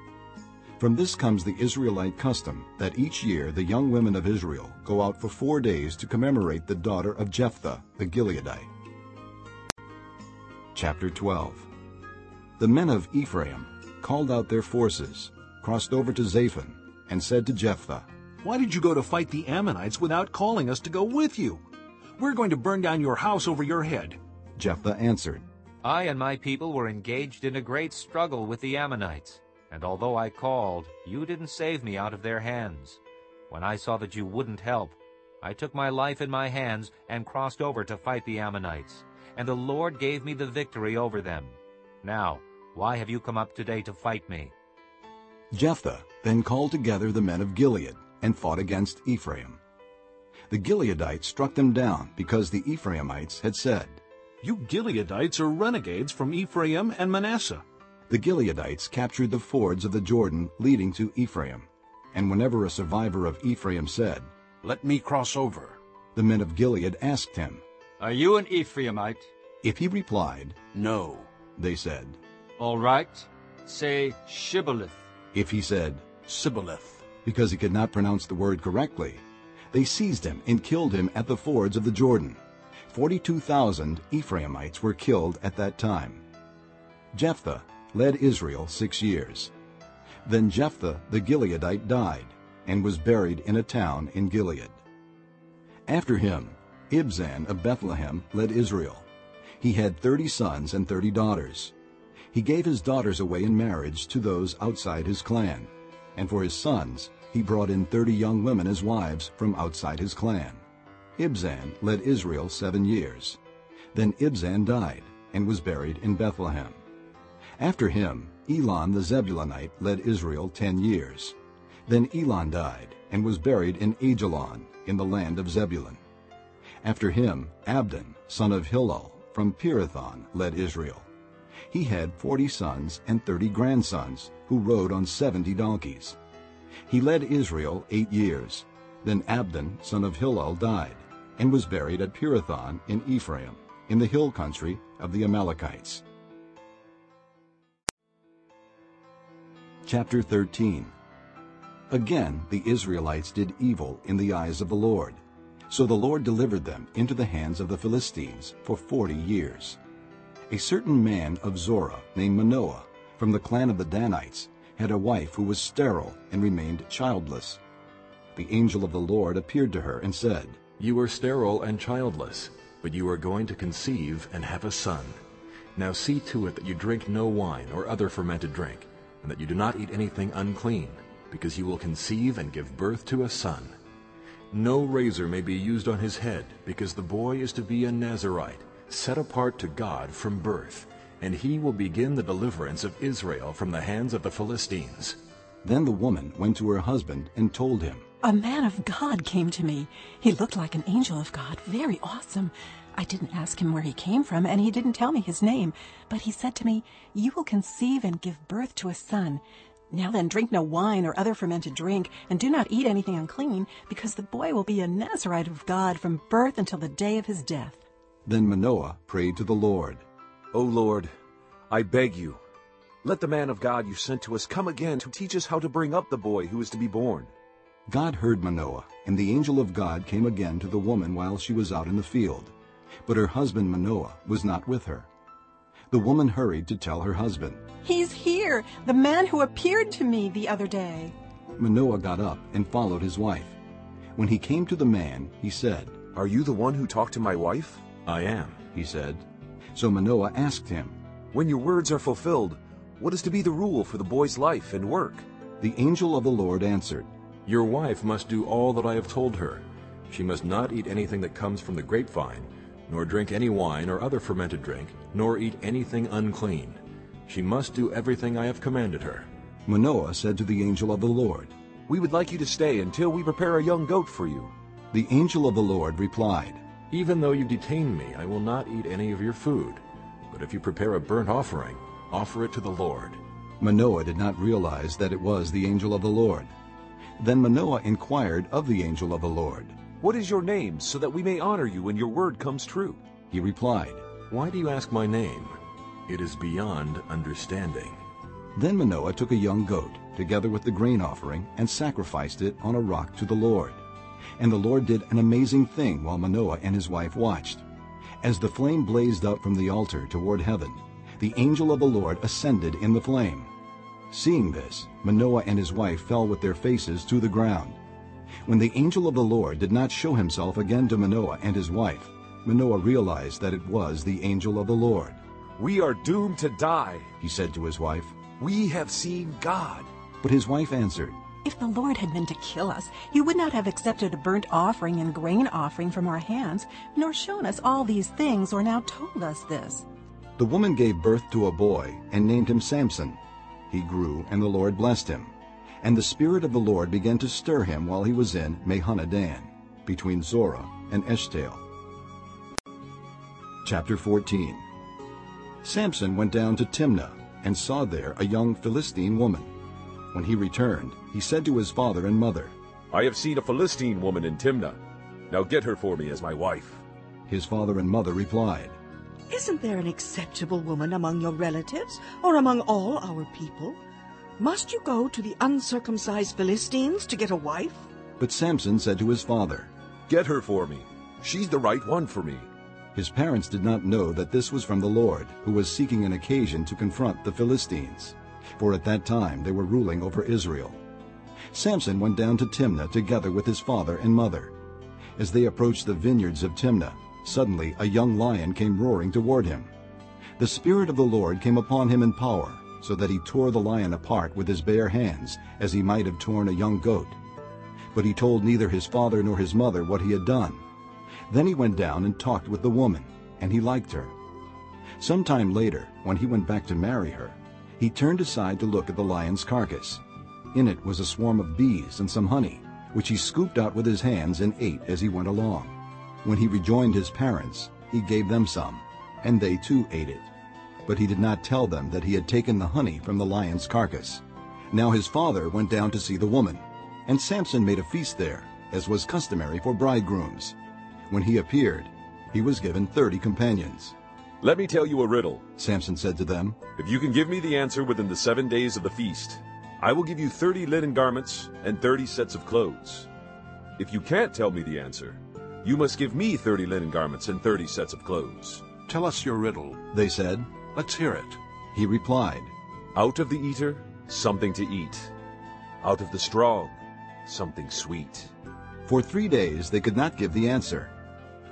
From this comes the Israelite custom that each year the young women of Israel go out for four days to commemorate the daughter of Jephthah the Gileadite. Chapter 12 The men of Ephraim called out their forces, crossed over to Zaphon, and said to Jephthah, Why did you go to fight the Ammonites without calling us to go with you? We're going to burn down your house over your head. Jephthah answered, I and my people were engaged in a great struggle with the Ammonites, and although I called, you didn't save me out of their hands. When I saw that you wouldn't help, I took my life in my hands and crossed over to fight the Ammonites and the Lord gave me the victory over them. Now, why have you come up today to fight me? Jephthah then called together the men of Gilead and fought against Ephraim. The Gileadites struck them down because the Ephraimites had said, You Gileadites are renegades from Ephraim and Manasseh. The Gileadites captured the fords of the Jordan leading to Ephraim, and whenever a survivor of Ephraim said, Let me cross over, the men of Gilead asked him, are you an Ephraimite? If he replied, No, they said, All right, say Shibboleth. If he said, Sibboleth, because he could not pronounce the word correctly, they seized him and killed him at the fords of the Jordan. Forty-two thousand Ephraimites were killed at that time. Jephthah led Israel six years. Then Jephthah the Gileadite died, and was buried in a town in Gilead. After him, Ibzan of Bethlehem led Israel. He had thirty sons and thirty daughters. He gave his daughters away in marriage to those outside his clan, and for his sons he brought in thirty young women as wives from outside his clan. Ibzan led Israel seven years. Then Ibzan died and was buried in Bethlehem. After him, Elon the Zebulunite led Israel ten years. Then Elon died and was buried in Aijalon in the land of Zebulun. After him, Abdon, son of Hillel, from Pirathon, led Israel. He had forty sons and thirty grandsons, who rode on seventy donkeys. He led Israel eight years. Then Abdon, son of Hillel, died, and was buried at Pirathon in Ephraim, in the hill country of the Amalekites. Chapter 13 Again the Israelites did evil in the eyes of the Lord, So the Lord delivered them into the hands of the Philistines for forty years. A certain man of Zorah named Manoah, from the clan of the Danites, had a wife who was sterile and remained childless. The angel of the Lord appeared to her and said, You are sterile and childless, but you are going to conceive and have a son. Now see to it that you drink no wine or other fermented drink, and that you do not eat anything unclean, because you will conceive and give birth to a son. No razor may be used on his head, because the boy is to be a Nazirite, set apart to God from birth, and he will begin the deliverance of Israel from the hands of the Philistines. Then the woman went to her husband and told him, A man of God came to me. He looked like an angel of God, very awesome. I didn't ask him where he came from, and he didn't tell me his name. But he said to me, You will conceive and give birth to a son. Now then, drink no wine or other fermented drink, and do not eat anything unclean, because the boy will be a Nazirite of God from birth until the day of his death. Then Manoah prayed to the Lord, O Lord, I beg you, let the man of God you sent to us come again to teach us how to bring up the boy who is to be born. God heard Manoah, and the angel of God came again to the woman while she was out in the field. But her husband Manoah was not with her. The woman hurried to tell her husband. He's here, the man who appeared to me the other day. Manoah got up and followed his wife. When he came to the man, he said, Are you the one who talked to my wife? I am, he said. So Manoah asked him, When your words are fulfilled, what is to be the rule for the boy's life and work? The angel of the Lord answered, Your wife must do all that I have told her. She must not eat anything that comes from the grapevine, nor drink any wine or other fermented drink, nor eat anything unclean. She must do everything I have commanded her. Manoah said to the angel of the Lord, We would like you to stay until we prepare a young goat for you. The angel of the Lord replied, Even though you detain me, I will not eat any of your food. But if you prepare a burnt offering, offer it to the Lord. Manoah did not realize that it was the angel of the Lord. Then Manoah inquired of the angel of the Lord, What is your name, so that we may honor you when your word comes true? He replied, Why do you ask my name? It is beyond understanding. Then Manoah took a young goat, together with the grain offering, and sacrificed it on a rock to the Lord. And the Lord did an amazing thing while Manoah and his wife watched. As the flame blazed up from the altar toward heaven, the angel of the Lord ascended in the flame. Seeing this, Manoah and his wife fell with their faces to the ground. When the angel of the Lord did not show himself again to Manoah and his wife, Manoah realized that it was the angel of the Lord. We are doomed to die, he said to his wife. We have seen God. But his wife answered, If the Lord had meant to kill us, he would not have accepted a burnt offering and grain offering from our hands, nor shown us all these things, or now told us this. The woman gave birth to a boy and named him Samson. He grew, and the Lord blessed him. And the Spirit of the Lord began to stir him while he was in Mahaneh-dan, between Zorah and Eshtaol. Chapter 14 Samson went down to Timnah and saw there a young Philistine woman. When he returned, he said to his father and mother, I have seen a Philistine woman in Timnah. Now get her for me as my wife. His father and mother replied, Isn't there an acceptable woman among your relatives, or among all our people? Must you go to the uncircumcised Philistines to get a wife? But Samson said to his father, Get her for me. She's the right one for me. His parents did not know that this was from the Lord, who was seeking an occasion to confront the Philistines, for at that time they were ruling over Israel. Samson went down to Timnah together with his father and mother. As they approached the vineyards of Timnah, suddenly a young lion came roaring toward him. The Spirit of the Lord came upon him in power, so that he tore the lion apart with his bare hands, as he might have torn a young goat. But he told neither his father nor his mother what he had done. Then he went down and talked with the woman, and he liked her. Some time later, when he went back to marry her, he turned aside to look at the lion's carcass. In it was a swarm of bees and some honey, which he scooped out with his hands and ate as he went along. When he rejoined his parents, he gave them some, and they too ate it. But he did not tell them that he had taken the honey from the lion's carcass. Now his father went down to see the woman, and Samson made a feast there, as was customary for bridegrooms. When he appeared, he was given thirty companions. Let me tell you a riddle, Samson said to them. If you can give me the answer within the seven days of the feast, I will give you thirty linen garments and thirty sets of clothes. If you can't tell me the answer, You must give me thirty linen garments and thirty sets of clothes. Tell us your riddle, they said. Let's hear it. He replied, Out of the eater, something to eat. Out of the strong, something sweet. For three days they could not give the answer.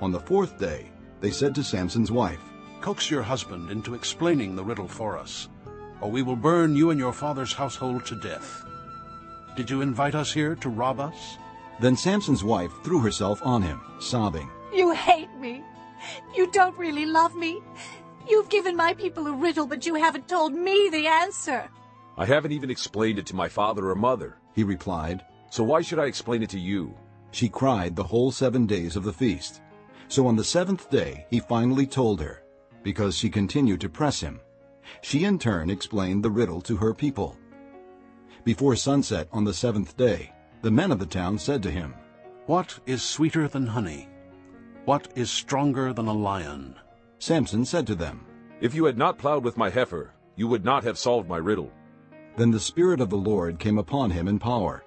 On the fourth day, they said to Samson's wife, Coax your husband into explaining the riddle for us, or we will burn you and your father's household to death. Did you invite us here to rob us? Then Samson's wife threw herself on him, sobbing, You hate me. You don't really love me. You've given my people a riddle, but you haven't told me the answer. I haven't even explained it to my father or mother, he replied. So why should I explain it to you? She cried the whole seven days of the feast. So on the seventh day he finally told her, because she continued to press him. She in turn explained the riddle to her people. Before sunset on the seventh day, the men of the town said to him, What is sweeter than honey? What is stronger than a lion? Samson said to them, If you had not plowed with my heifer, you would not have solved my riddle. Then the Spirit of the Lord came upon him in power.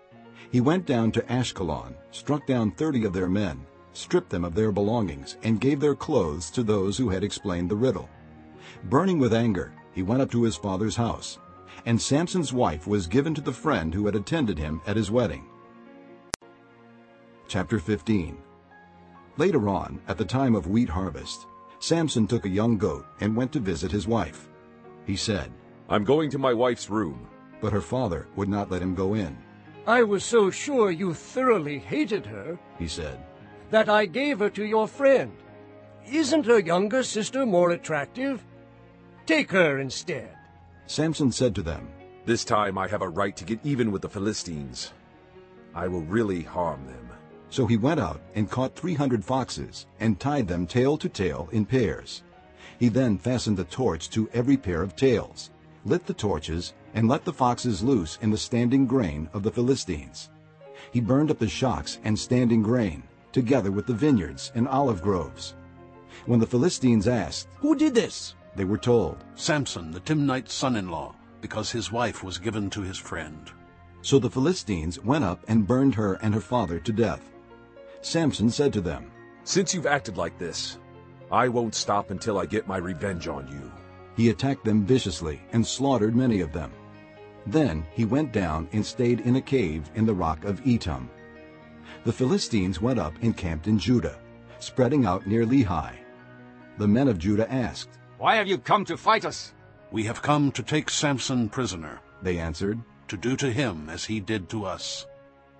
He went down to Ashkelon, struck down thirty of their men, stripped them of their belongings, and gave their clothes to those who had explained the riddle. Burning with anger, he went up to his father's house, and Samson's wife was given to the friend who had attended him at his wedding. Chapter 15 Later on, at the time of wheat harvest, Samson took a young goat and went to visit his wife. He said, I'm going to my wife's room. But her father would not let him go in. I was so sure you thoroughly hated her, he said, that I gave her to your friend. Isn't her younger sister more attractive? Take her instead. Samson said to them, This time I have a right to get even with the Philistines. I will really harm them. So he went out and caught three hundred foxes and tied them tail to tail in pairs. He then fastened a torch to every pair of tails, lit the torches, and let the foxes loose in the standing grain of the Philistines. He burned up the shocks and standing grain, together with the vineyards and olive groves. When the Philistines asked, Who did this? They were told, Samson, the Timnite's son-in-law, because his wife was given to his friend. So the Philistines went up and burned her and her father to death. Samson said to them, Since you've acted like this, I won't stop until I get my revenge on you. He attacked them viciously and slaughtered many of them. Then he went down and stayed in a cave in the rock of Etam. The Philistines went up and camped in Judah, spreading out near Lehi. The men of Judah asked, Why have you come to fight us? We have come to take Samson prisoner, they answered, to do to him as he did to us.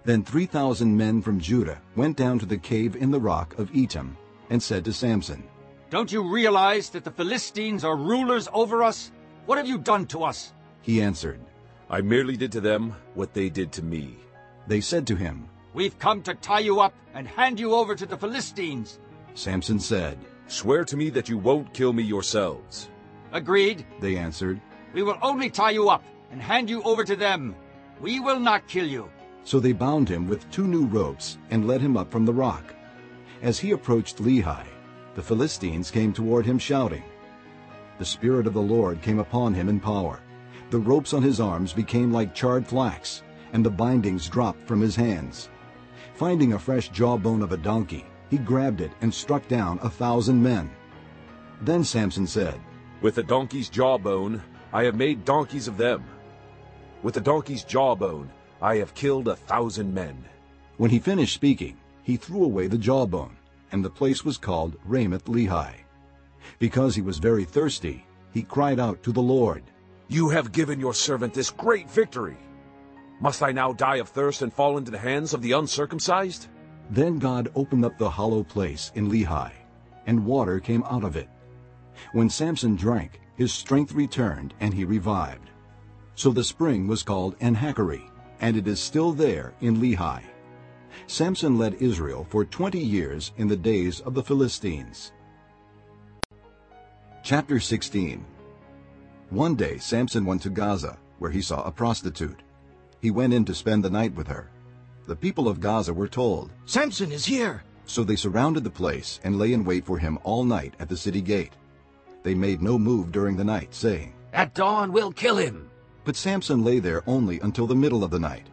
Then three thousand men from Judah went down to the cave in the rock of Etam and said to Samson, Don't you realize that the Philistines are rulers over us? What have you done to us? He answered, I merely did to them what they did to me. They said to him, We've come to tie you up and hand you over to the Philistines. Samson said, Swear to me that you won't kill me yourselves. Agreed, they answered. We will only tie you up and hand you over to them. We will not kill you. So they bound him with two new ropes and led him up from the rock. As he approached Lehi, the Philistines came toward him shouting. The Spirit of the Lord came upon him in power. The ropes on his arms became like charred flax, and the bindings dropped from his hands. Finding a fresh jawbone of a donkey, he grabbed it and struck down a thousand men. Then Samson said, With the donkey's jawbone, I have made donkeys of them. With the donkey's jawbone, I have killed a thousand men. When he finished speaking, he threw away the jawbone, and the place was called Ramath Lehi. Because he was very thirsty, he cried out to the Lord, You have given your servant this great victory. Must I now die of thirst and fall into the hands of the uncircumcised? Then God opened up the hollow place in Lehi, and water came out of it. When Samson drank, his strength returned, and he revived. So the spring was called En Hakkore, and it is still there in Lehi. Samson led Israel for twenty years in the days of the Philistines. Chapter 16 One day Samson went to Gaza, where he saw a prostitute. He went in to spend the night with her. The people of Gaza were told, Samson is here! So they surrounded the place and lay in wait for him all night at the city gate. They made no move during the night, saying, At dawn we'll kill him. But Samson lay there only until the middle of the night.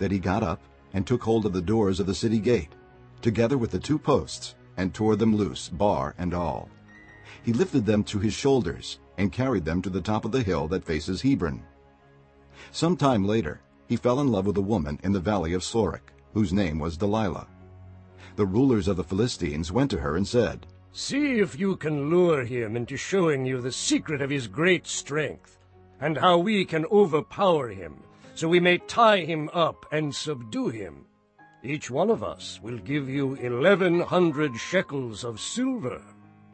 Then he got up and took hold of the doors of the city gate. together with the two posts, and tore them loose, bar and all. He lifted them to his shoulders and carried them to the top of the hill that faces Hebron. Some time later, he fell in love with a woman in the valley of Sorek, whose name was Delilah. The rulers of the Philistines went to her and said, See if you can lure him into showing you the secret of his great strength, and how we can overpower him, so we may tie him up and subdue him. Each one of us will give you eleven hundred shekels of silver.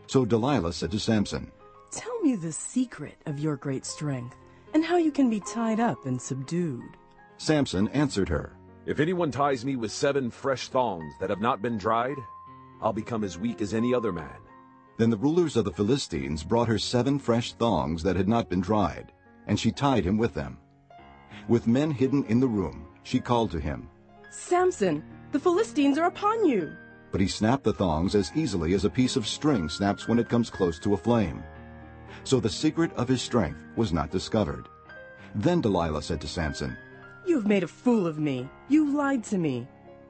So Delilah said to Samson, Tell me the secret of your great strength, and how you can be tied up and subdued. Samson answered her, If anyone ties me with seven fresh thongs that have not been dried, I'll become as weak as any other man. Then the rulers of the Philistines brought her seven fresh thongs that had not been dried, and she tied him with them. With men hidden in the room, she called to him. Samson, the Philistines are upon you. But he snapped the thongs as easily as a piece of string snaps when it comes close to a flame. So the secret of his strength was not discovered. Then Delilah said to Samson, You have made a fool of me. You lied to me.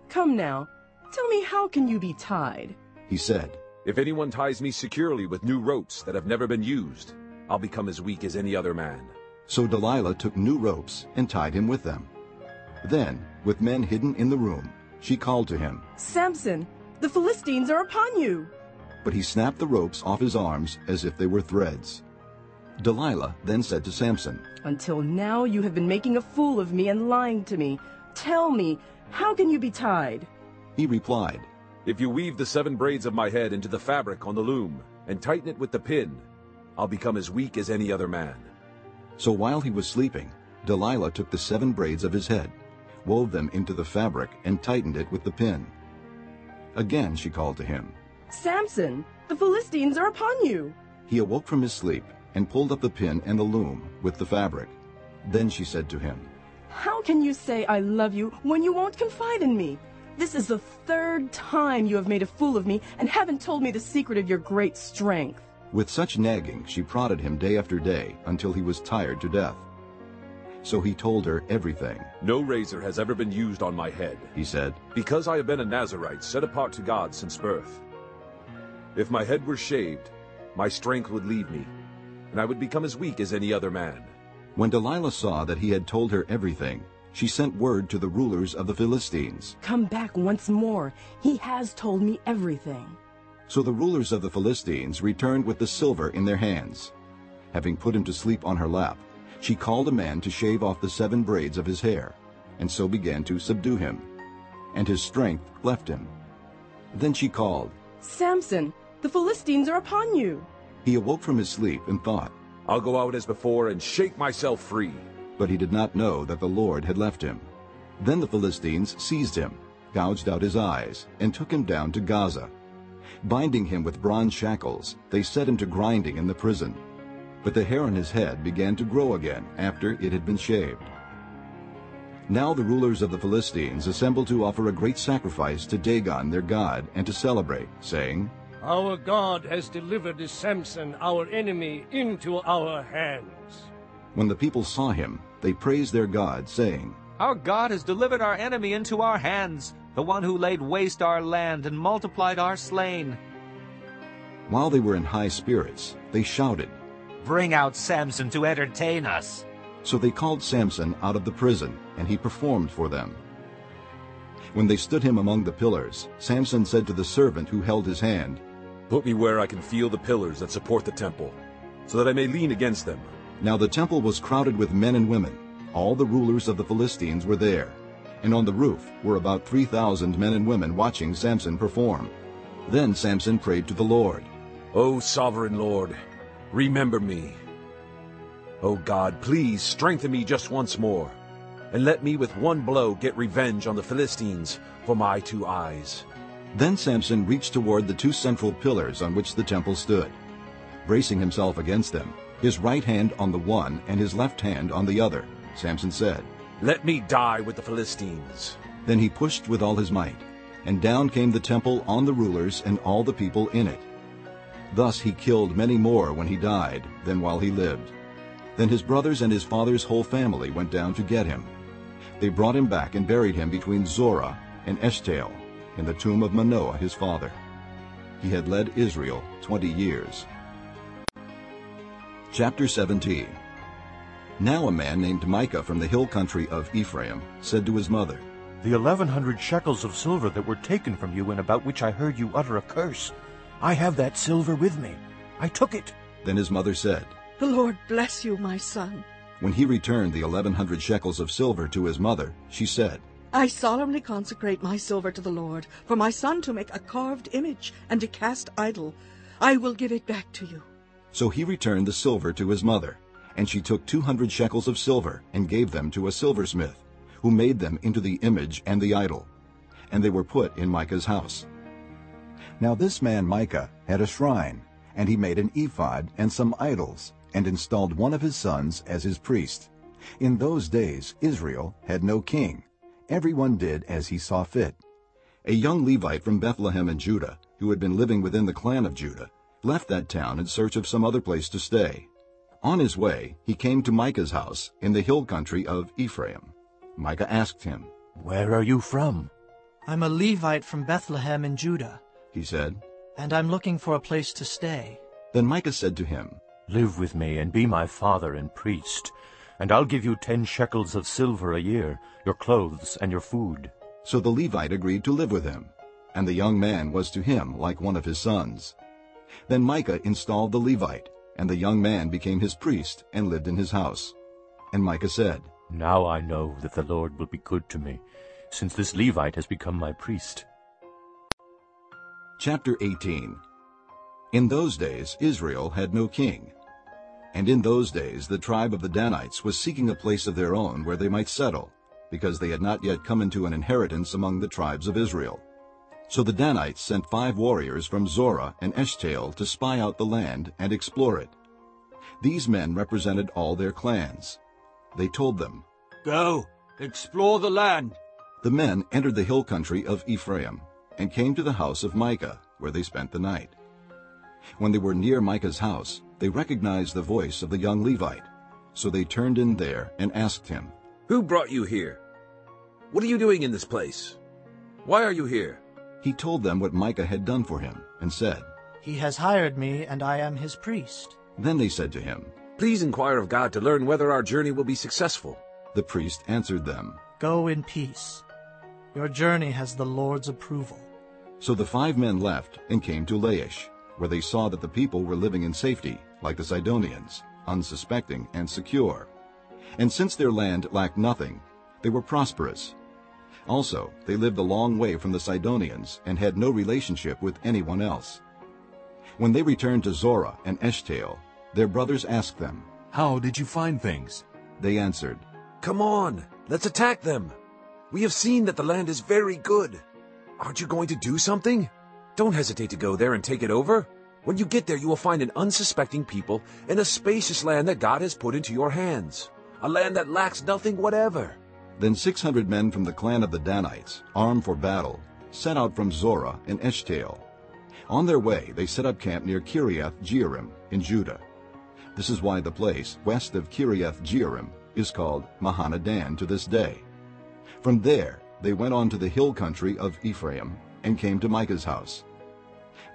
Come now, tell me how can you be tied? He said, If anyone ties me securely with new ropes that have never been used, I'll become as weak as any other man. So Delilah took new ropes and tied him with them. Then, with men hidden in the room, she called to him. Samson, the Philistines are upon you. But he snapped the ropes off his arms as if they were threads. Delilah then said to Samson, Until now you have been making a fool of me and lying to me. Tell me, how can you be tied? He replied, If you weave the seven braids of my head into the fabric on the loom and tighten it with the pin, I'll become as weak as any other man. So while he was sleeping, Delilah took the seven braids of his head, wove them into the fabric, and tightened it with the pin. Again she called to him. Samson, the Philistines are upon you. He awoke from his sleep and pulled up the pin and the loom with the fabric. Then she said to him, How can you say I love you when you won't confide in me? This is the third time you have made a fool of me and haven't told me the secret of your great strength. With such nagging she prodded him day after day until he was tired to death. So he told her everything. No razor has ever been used on my head, he said, because I have been a Nazirite set apart to God since birth. If my head were shaved, my strength would leave me, and I would become as weak as any other man. When Delilah saw that he had told her everything, she sent word to the rulers of the Philistines. Come back once more. He has told me everything. So the rulers of the Philistines returned with the silver in their hands. Having put him to sleep on her lap, she called a man to shave off the seven braids of his hair, and so began to subdue him. And his strength left him. Then she called, Samson, the Philistines are upon you. He awoke from his sleep and thought, I'll go out as before and shake myself free. But he did not know that the Lord had left him. Then the Philistines seized him, gouged out his eyes, and took him down to Gaza. Binding him with bronze shackles, they set him to grinding in the prison. But the hair on his head began to grow again after it had been shaved. Now the rulers of the Philistines assembled to offer a great sacrifice to Dagon their god and to celebrate, saying, Our God has delivered Samson, our enemy, into our hands. When the people saw him, they praised their God, saying, Our God has delivered our enemy into our hands, the one who laid waste our land and multiplied our slain. While they were in high spirits, they shouted, Bring out Samson to entertain us. So they called Samson out of the prison, and he performed for them. When they stood him among the pillars, Samson said to the servant who held his hand, Put me where I can feel the pillars that support the temple, so that I may lean against them. Now the temple was crowded with men and women. All the rulers of the Philistines were there. And on the roof were about 3,000 men and women watching Samson perform. Then Samson prayed to the Lord, O sovereign Lord, remember me. O God, please strengthen me just once more, and let me with one blow get revenge on the Philistines for my two eyes. Then Samson reached toward the two central pillars on which the temple stood. Bracing himself against them, his right hand on the one and his left hand on the other, Samson said, Let me die with the Philistines. Then he pushed with all his might, and down came the temple on the rulers and all the people in it. Thus he killed many more when he died than while he lived. Then his brothers and his father's whole family went down to get him. They brought him back and buried him between Zorah and Eshtaol in the tomb of Manoah his father. He had led Israel twenty years. Chapter 17 Now a man named Micah from the hill country of Ephraim said to his mother, The eleven hundred shekels of silver that were taken from you and about which I heard you utter a curse, I have that silver with me. I took it. Then his mother said, The Lord bless you, my son. When he returned the eleven hundred shekels of silver to his mother, she said, I solemnly consecrate my silver to the Lord, for my son to make a carved image and to cast idol. I will give it back to you. So he returned the silver to his mother, and she took two hundred shekels of silver and gave them to a silversmith, who made them into the image and the idol. And they were put in Micah's house. Now this man Micah had a shrine, and he made an ephod and some idols, and installed one of his sons as his priest. In those days Israel had no king. Everyone did as he saw fit. A young Levite from Bethlehem in Judah, who had been living within the clan of Judah, left that town in search of some other place to stay. On his way, he came to Micah's house in the hill country of Ephraim. Micah asked him, Where are you from? I'm a Levite from Bethlehem in Judah, he said, and I'm looking for a place to stay. Then Micah said to him, Live with me and be my father and priest, and I'll give you ten shekels of silver a year, your clothes and your food. So the Levite agreed to live with him, and the young man was to him like one of his sons. Then Micah installed the Levite, and the young man became his priest and lived in his house. And Micah said, Now I know that the Lord will be good to me, since this Levite has become my priest. Chapter 18 In those days Israel had no king. And in those days the tribe of the Danites was seeking a place of their own where they might settle, because they had not yet come into an inheritance among the tribes of Israel. So the Danites sent five warriors from Zorah and Eshtaol to spy out the land and explore it. These men represented all their clans. They told them, Go, explore the land. The men entered the hill country of Ephraim and came to the house of Micah, where they spent the night. When they were near Micah's house, they recognized the voice of the young Levite. So they turned in there and asked him, Who brought you here? What are you doing in this place? Why are you here? He told them what Micah had done for him, and said, He has hired me, and I am his priest. Then they said to him, Please inquire of God to learn whether our journey will be successful. The priest answered them, Go in peace. Your journey has the Lord's approval. So the five men left and came to Laish, where they saw that the people were living in safety, like the Sidonians, unsuspecting and secure. And since their land lacked nothing, they were prosperous. Also, they lived a long way from the Sidonians and had no relationship with anyone else. When they returned to Zorah and Eshtaol, their brothers asked them, How did you find things? They answered, Come on, let's attack them. We have seen that the land is very good. Aren't you going to do something? Don't hesitate to go there and take it over. When you get there, you will find an unsuspecting people in a spacious land that God has put into your hands, a land that lacks nothing whatever. Then six hundred men from the clan of the Danites, armed for battle, set out from Zorah and Eshtaol. On their way, they set up camp near Kiriath Jearim in Judah. This is why the place west of Kiriath Jearim is called Mahaneh Dan to this day. From there, they went on to the hill country of Ephraim and came to Micah's house.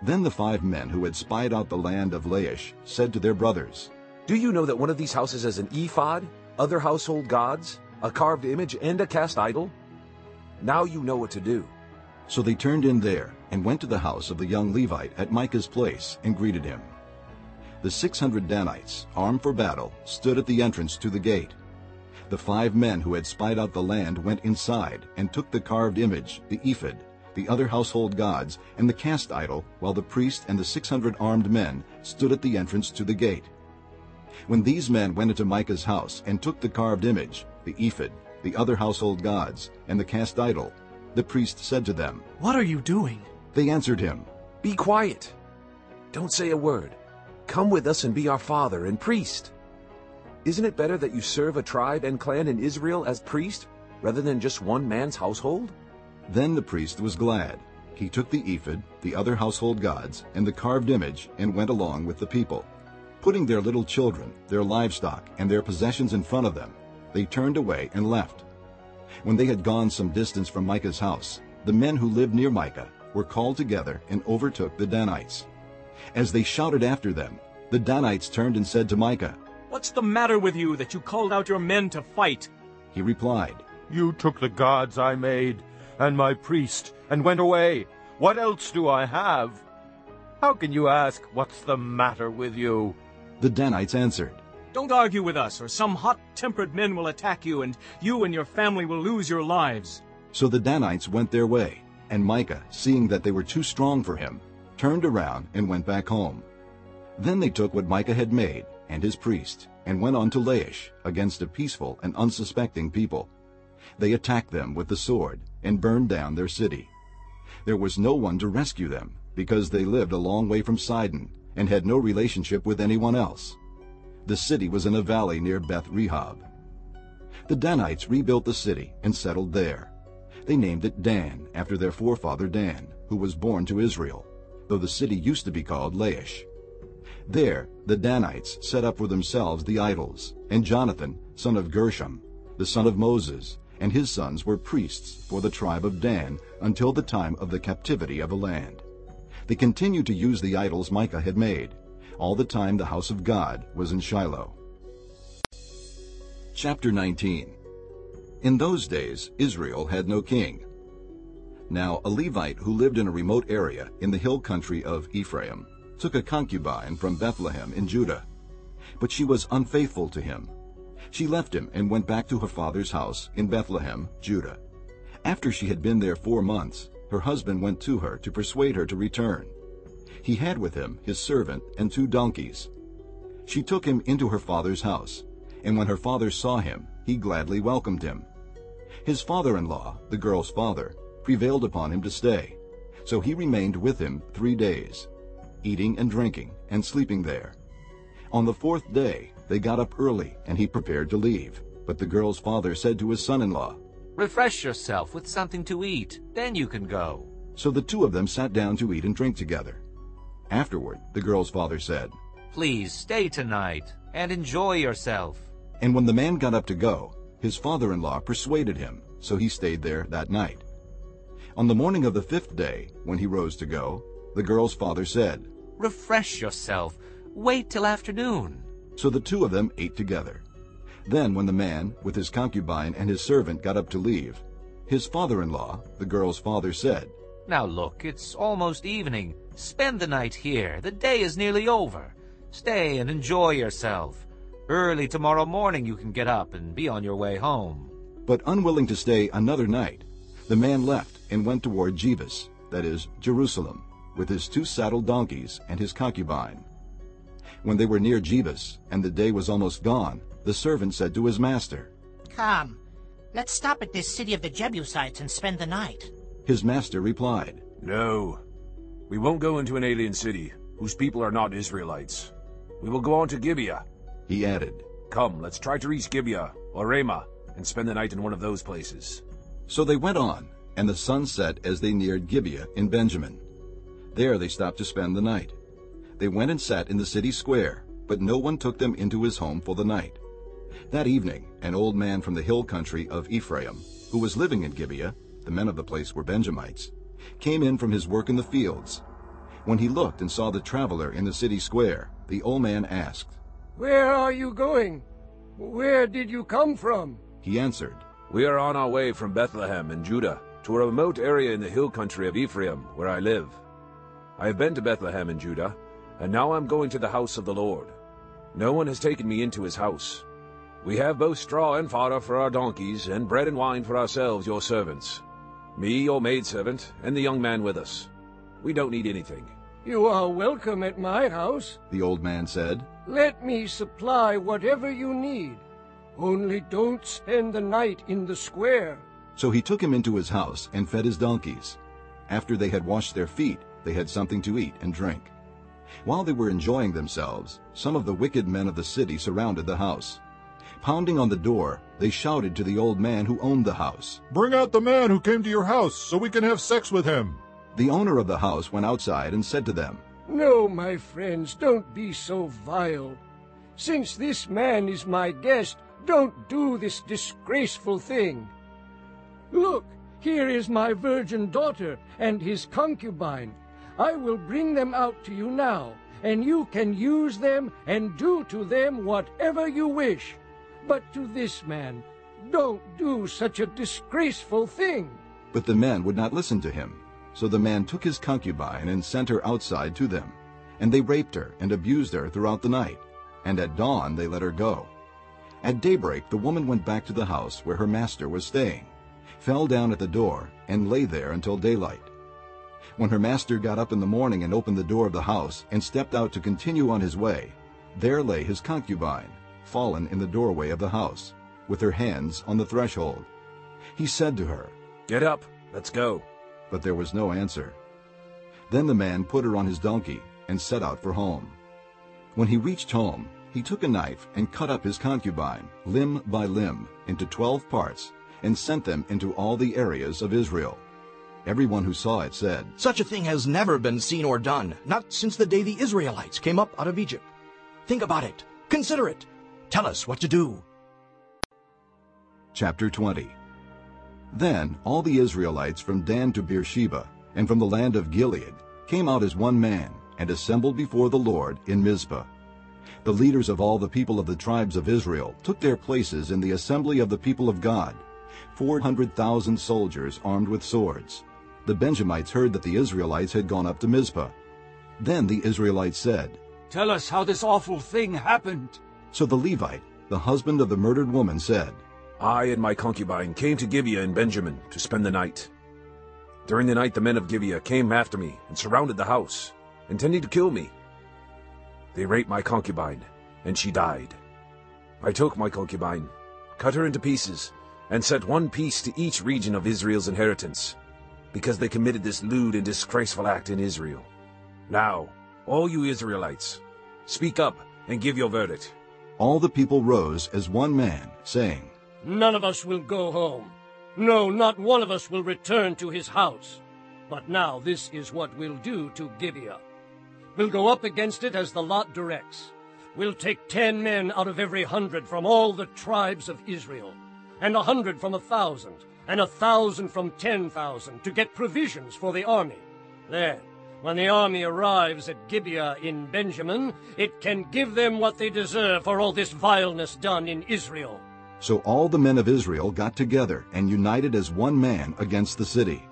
Then the five men who had spied out the land of Laish said to their brothers, Do you know that one of these houses has an ephod, other household gods, a carved image, and a cast idol? Now you know what to do. So they turned in there and went to the house of the young Levite at Micah's place and greeted him. The six hundred Danites, armed for battle, stood at the entrance to the gate. The five men who had spied out the land went inside and took the carved image, the ephod, the other household gods, and the cast idol, while the priest and the six hundred armed men stood at the entrance to the gate. When these men went into Micah's house and took the carved image, the ephod, the other household gods, and the cast idol, the priest said to them, What are you doing? They answered him, Be quiet. Don't say a word. Come with us and be our father and priest. Isn't it better that you serve a tribe and clan in Israel as priest, rather than just one man's household? Then the priest was glad. He took the ephod, the other household gods, and the carved image, and went along with the people. Putting their little children, their livestock, and their possessions in front of them, they turned away and left. When they had gone some distance from Micah's house, the men who lived near Micah were called together and overtook the Danites. As they shouted after them, the Danites turned and said to Micah, What's the matter with you that you called out your men to fight? He replied, You took the gods I made, and my priest, and went away. What else do I have? How can you ask, What's the matter with you? The Danites answered, Don't argue with us, or some hot-tempered men will attack you, and you and your family will lose your lives. So the Danites went their way, and Micah, seeing that they were too strong for him, turned around and went back home. Then they took what Micah had made, and his priest, and went on to Laish against a peaceful and unsuspecting people. They attacked them with the sword and burned down their city. There was no one to rescue them, because they lived a long way from Sidon and had no relationship with anyone else. The city was in a valley near Beth Rehob. The Danites rebuilt the city and settled there. They named it Dan after their forefather Dan, who was born to Israel, though the city used to be called Laish. There the Danites set up for themselves the idols, and Jonathan, son of Gershom, the son of Moses, and his sons were priests for the tribe of Dan until the time of the captivity of the land. They continued to use the idols Micah had made, all the time the house of God was in Shiloh. Chapter 19 In those days Israel had no king. Now a Levite who lived in a remote area in the hill country of Ephraim took a concubine from Bethlehem in Judah. But she was unfaithful to him. She left him and went back to her father's house in Bethlehem, Judah. After she had been there four months, her husband went to her to persuade her to return. He had with him his servant and two donkeys. She took him into her father's house, and when her father saw him, he gladly welcomed him. His father-in-law, the girl's father, prevailed upon him to stay, so he remained with him three days eating and drinking, and sleeping there. On the fourth day they got up early, and he prepared to leave. But the girl's father said to his son-in-law, Refresh yourself with something to eat, then you can go. So the two of them sat down to eat and drink together. Afterward, the girl's father said, Please stay tonight and enjoy yourself. And when the man got up to go, his father-in-law persuaded him, so he stayed there that night. On the morning of the fifth day, when he rose to go, the girl's father said, Refresh yourself. Wait till afternoon. So the two of them ate together. Then when the man, with his concubine and his servant, got up to leave, his father-in-law, the girl's father, said, Now look, it's almost evening. Spend the night here. The day is nearly over. Stay and enjoy yourself. Early tomorrow morning you can get up and be on your way home. But unwilling to stay another night, the man left and went toward Jebus, that is, Jerusalem with his two saddled donkeys and his concubine. When they were near Jebus, and the day was almost gone, the servant said to his master, Come, let's stop at this city of the Jebusites and spend the night. His master replied, No, we won't go into an alien city, whose people are not Israelites. We will go on to Gibeah. He added, Come, let's try to reach Gibeah or Ramah and spend the night in one of those places. So they went on, and the sun set as they neared Gibeah in Benjamin. There they stopped to spend the night. They went and sat in the city square, but no one took them into his home for the night. That evening an old man from the hill country of Ephraim, who was living in Gibeah, the men of the place were Benjamites, came in from his work in the fields. When he looked and saw the traveler in the city square, the old man asked, Where are you going? Where did you come from? He answered, We are on our way from Bethlehem in Judah to a remote area in the hill country of Ephraim, where I live. I have been to Bethlehem in Judah, and now I'm going to the house of the Lord. No one has taken me into his house. We have both straw and fodder for our donkeys, and bread and wine for ourselves, your servants. Me, your maidservant, and the young man with us. We don't need anything. You are welcome at my house, the old man said. Let me supply whatever you need. Only don't spend the night in the square. So he took him into his house and fed his donkeys. After they had washed their feet, they had something to eat and drink. While they were enjoying themselves, some of the wicked men of the city surrounded the house. Pounding on the door, they shouted to the old man who owned the house, Bring out the man who came to your house so we can have sex with him. The owner of the house went outside and said to them, No, my friends, don't be so vile. Since this man is my guest, don't do this disgraceful thing. Look, Here is my virgin daughter and his concubine. I will bring them out to you now, and you can use them and do to them whatever you wish. But to this man, don't do such a disgraceful thing. But the men would not listen to him. So the man took his concubine and sent her outside to them. And they raped her and abused her throughout the night. And at dawn they let her go. At daybreak the woman went back to the house where her master was staying, fell down at the door, and lay there until daylight. When her master got up in the morning and opened the door of the house and stepped out to continue on his way, there lay his concubine, fallen in the doorway of the house, with her hands on the threshold. He said to her, Get up, let's go. But there was no answer. Then the man put her on his donkey and set out for home. When he reached home, he took a knife and cut up his concubine, limb by limb, into twelve parts, and sent them into all the areas of Israel. Everyone who saw it said, Such a thing has never been seen or done, not since the day the Israelites came up out of Egypt. Think about it. Consider it. Tell us what to do. Chapter 20 Then all the Israelites from Dan to Beersheba, and from the land of Gilead, came out as one man, and assembled before the Lord in Mizpah. The leaders of all the people of the tribes of Israel took their places in the assembly of the people of God, four hundred thousand soldiers armed with swords. The Benjamites heard that the Israelites had gone up to Mizpah. Then the Israelites said, Tell us how this awful thing happened. So the Levite, the husband of the murdered woman, said, I and my concubine came to Gibeah in Benjamin to spend the night. During the night the men of Gibeah came after me and surrounded the house, intending to kill me. They raped my concubine, and she died. I took my concubine, cut her into pieces, and set one piece to each region of Israel's inheritance, because they committed this lewd and disgraceful act in Israel. Now, all you Israelites, speak up and give your verdict. All the people rose as one man, saying, None of us will go home. No, not one of us will return to his house. But now this is what we'll do to Gibeah. We'll go up against it as the lot directs. We'll take ten men out of every hundred from all the tribes of Israel, and a hundred from a thousand, and a thousand from ten thousand, to get provisions for the army. Then, when the army arrives at Gibeah in Benjamin, it can give them what they deserve for all this vileness done in Israel. So all the men of Israel got together and united as one man against the city.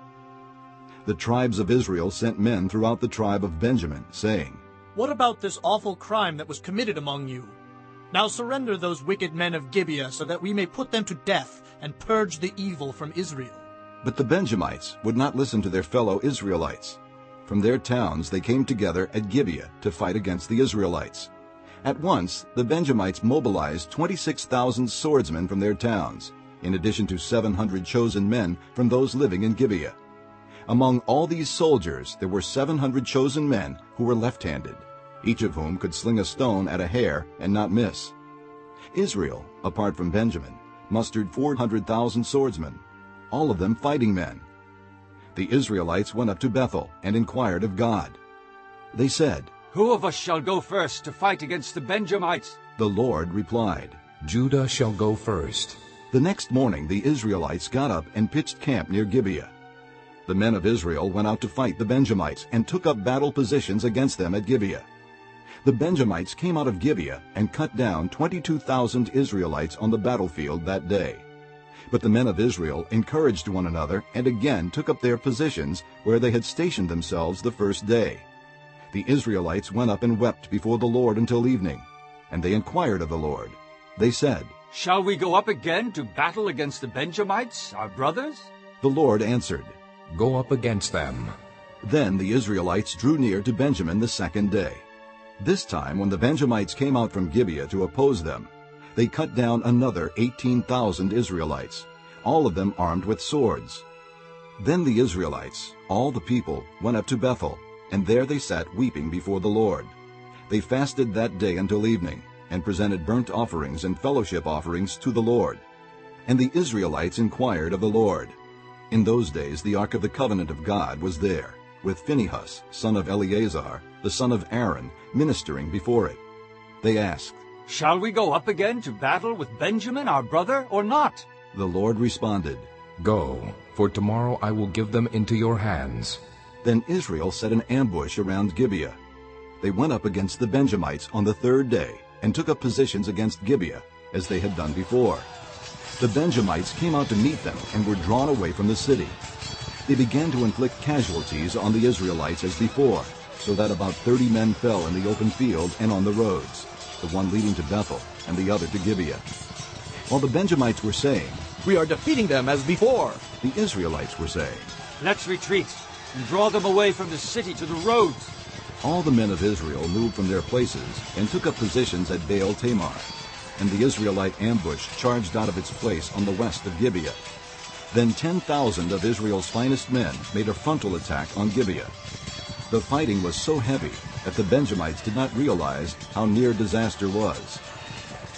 The tribes of Israel sent men throughout the tribe of Benjamin, saying, What about this awful crime that was committed among you? Now surrender those wicked men of Gibeah so that we may put them to death and purge the evil from Israel. But the Benjamites would not listen to their fellow Israelites. From their towns they came together at Gibeah to fight against the Israelites. At once the Benjamites mobilized 26,000 swordsmen from their towns, in addition to 700 chosen men from those living in Gibeah. Among all these soldiers there were 700 chosen men who were left-handed, each of whom could sling a stone at a hair and not miss. Israel, apart from Benjamin, mustered 400,000 swordsmen, all of them fighting men. The Israelites went up to Bethel and inquired of God. They said, Who of us shall go first to fight against the Benjamites? The Lord replied, Judah shall go first. The next morning the Israelites got up and pitched camp near Gibeah. The men of Israel went out to fight the Benjamites and took up battle positions against them at Gibeah. The Benjamites came out of Gibeah and cut down 22,000 Israelites on the battlefield that day. But the men of Israel encouraged one another and again took up their positions where they had stationed themselves the first day. The Israelites went up and wept before the Lord until evening, and they inquired of the Lord. They said, Shall we go up again to battle against the Benjamites, our brothers? The Lord answered, Go up against them. Then the Israelites drew near to Benjamin the second day. This time, when the Benjamites came out from Gibeah to oppose them, they cut down another 18,000 Israelites, all of them armed with swords. Then the Israelites, all the people, went up to Bethel, and there they sat weeping before the Lord. They fasted that day until evening, and presented burnt offerings and fellowship offerings to the Lord. And the Israelites inquired of the Lord. In those days the ark of the covenant of God was there, with Phinehas, son of Eleazar, the son of Aaron, ministering before it. They asked, Shall we go up again to battle with Benjamin our brother, or not? The Lord responded, Go, for tomorrow I will give them into your hands. Then Israel set an ambush around Gibeah. They went up against the Benjamites on the third day and took up positions against Gibeah, as they had done before. The Benjamites came out to meet them and were drawn away from the city. They began to inflict casualties on the Israelites as before, so that about 30 men fell in the open field and on the roads, the one leading to Bethel and the other to Gibeah. While the Benjamites were saying, We are defeating them as before, the Israelites were saying, Let's retreat and draw them away from the city to the roads. All the men of Israel moved from their places and took up positions at Baal Tamar. And the Israelite ambush charged out of its place on the west of Gibeah. Then 10,000 of Israel's finest men made a frontal attack on Gibeah. The fighting was so heavy that the Benjamites did not realize how near disaster was.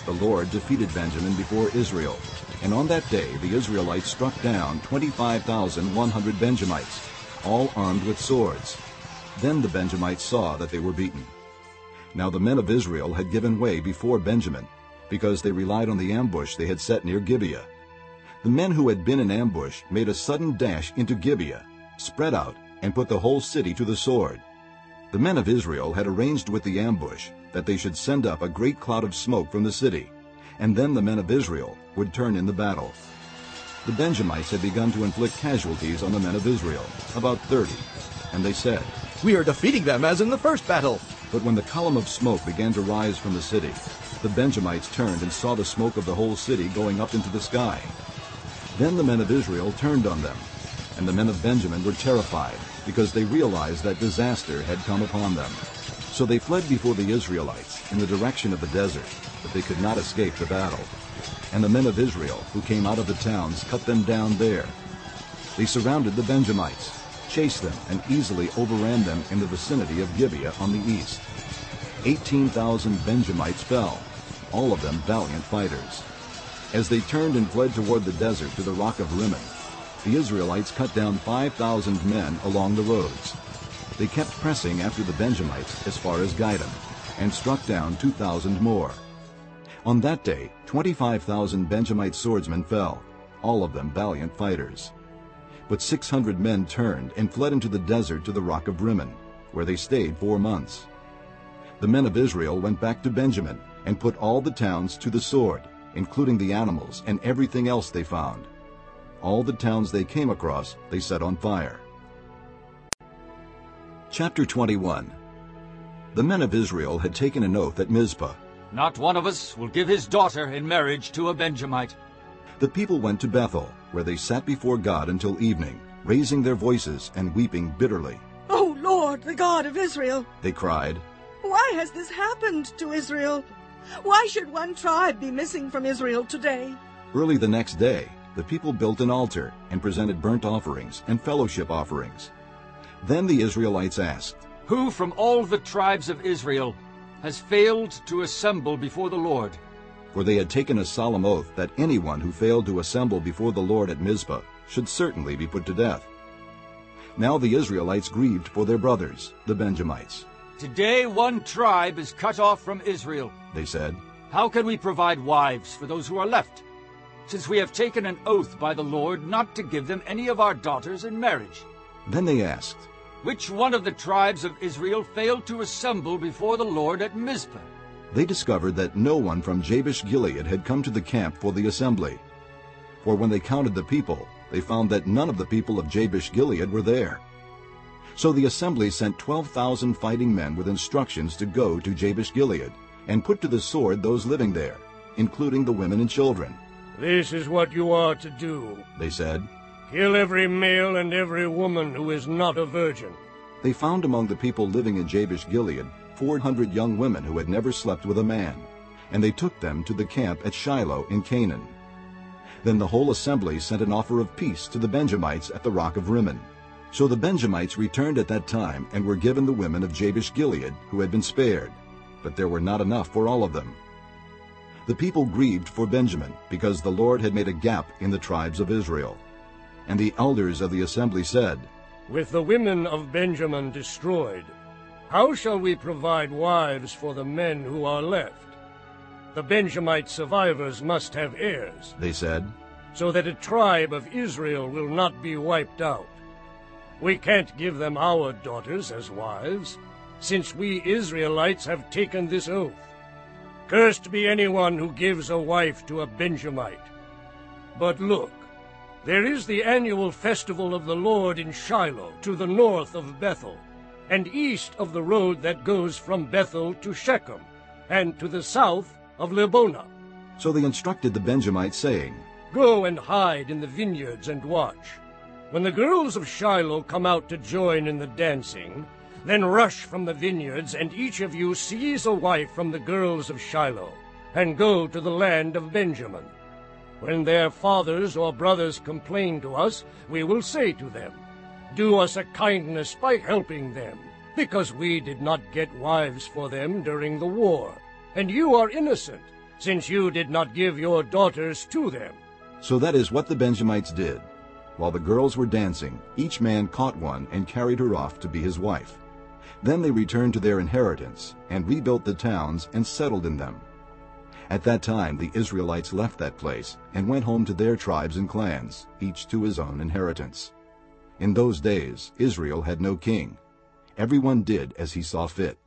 The Lord defeated Benjamin before Israel, and on that day the Israelites struck down 25,100 Benjamites, all armed with swords. Then the Benjamites saw that they were beaten. Now the men of Israel had given way before Benjamin, because they relied on the ambush they had set near Gibeah. The men who had been in ambush made a sudden dash into Gibeah, spread out, and put the whole city to the sword. The men of Israel had arranged with the ambush that they should send up a great cloud of smoke from the city, and then the men of Israel would turn in the battle. The Benjamites had begun to inflict casualties on the men of Israel, about thirty, and they said, We are defeating them as in the first battle. But when the column of smoke began to rise from the city, the Benjamites turned and saw the smoke of the whole city going up into the sky. Then the men of Israel turned on them, and the men of Benjamin were terrified, because they realized that disaster had come upon them. So they fled before the Israelites in the direction of the desert, but they could not escape the battle. And the men of Israel, who came out of the towns, cut them down there. They surrounded the Benjamites, chased them, and easily overran them in the vicinity of Gibeah on the east. 18,000 Benjamites fell, all of them valiant fighters. As they turned and fled toward the desert to the rock of Rimmon, the Israelites cut down 5,000 men along the roads. They kept pressing after the Benjamites as far as Gidom, and struck down 2,000 more. On that day, 25,000 Benjamite swordsmen fell, all of them valiant fighters. But 600 men turned and fled into the desert to the rock of Rimmon, where they stayed four months. The men of Israel went back to Benjamin and put all the towns to the sword, including the animals and everything else they found. All the towns they came across they set on fire. Chapter 21 The men of Israel had taken an oath at Mizpah. Not one of us will give his daughter in marriage to a Benjamite. The people went to Bethel, where they sat before God until evening, raising their voices and weeping bitterly. O Lord, the God of Israel, They cried, why has this happened to Israel? Why should one tribe be missing from Israel today? Early the next day, the people built an altar and presented burnt offerings and fellowship offerings. Then the Israelites asked, Who from all the tribes of Israel has failed to assemble before the Lord? For they had taken a solemn oath that anyone who failed to assemble before the Lord at Mizpah should certainly be put to death. Now the Israelites grieved for their brothers, the Benjamites. Today one tribe is cut off from Israel. They said, How can we provide wives for those who are left? Since we have taken an oath by the Lord not to give them any of our daughters in marriage. Then they asked, Which one of the tribes of Israel failed to assemble before the Lord at Mizpah? They discovered that no one from Jabesh Gilead had come to the camp for the assembly. For when they counted the people, they found that none of the people of Jabesh Gilead were there. So the assembly sent 12,000 fighting men with instructions to go to Jabesh Gilead and put to the sword those living there, including the women and children. This is what you are to do. They said, Kill every male and every woman who is not a virgin. They found among the people living in Jabesh Gilead 400 young women who had never slept with a man, and they took them to the camp at Shiloh in Canaan. Then the whole assembly sent an offer of peace to the Benjamites at the rock of Rimmon. So the Benjamites returned at that time and were given the women of Jabesh Gilead who had been spared, but there were not enough for all of them. The people grieved for Benjamin because the Lord had made a gap in the tribes of Israel. And the elders of the assembly said, With the women of Benjamin destroyed, how shall we provide wives for the men who are left? The Benjamite survivors must have heirs. They said, so that a tribe of Israel will not be wiped out. We can't give them our daughters as wives, since we Israelites have taken this oath. Cursed be anyone who gives a wife to a Benjamite. But look, there is the annual festival of the Lord in Shiloh, to the north of Bethel, and east of the road that goes from Bethel to Shechem, and to the south of Lebonah. So they instructed the Benjamites, saying, Go and hide in the vineyards and watch. When the girls of Shiloh come out to join in the dancing, then rush from the vineyards, and each of you seize a wife from the girls of Shiloh, and go to the land of Benjamin. When their fathers or brothers complain to us, we will say to them, Do us a kindness by helping them, because we did not get wives for them during the war. And you are innocent, since you did not give your daughters to them. So that is what the Benjamites did. While the girls were dancing, each man caught one and carried her off to be his wife. Then they returned to their inheritance and rebuilt the towns and settled in them. At that time the Israelites left that place and went home to their tribes and clans, each to his own inheritance. In those days Israel had no king. Everyone did as he saw fit.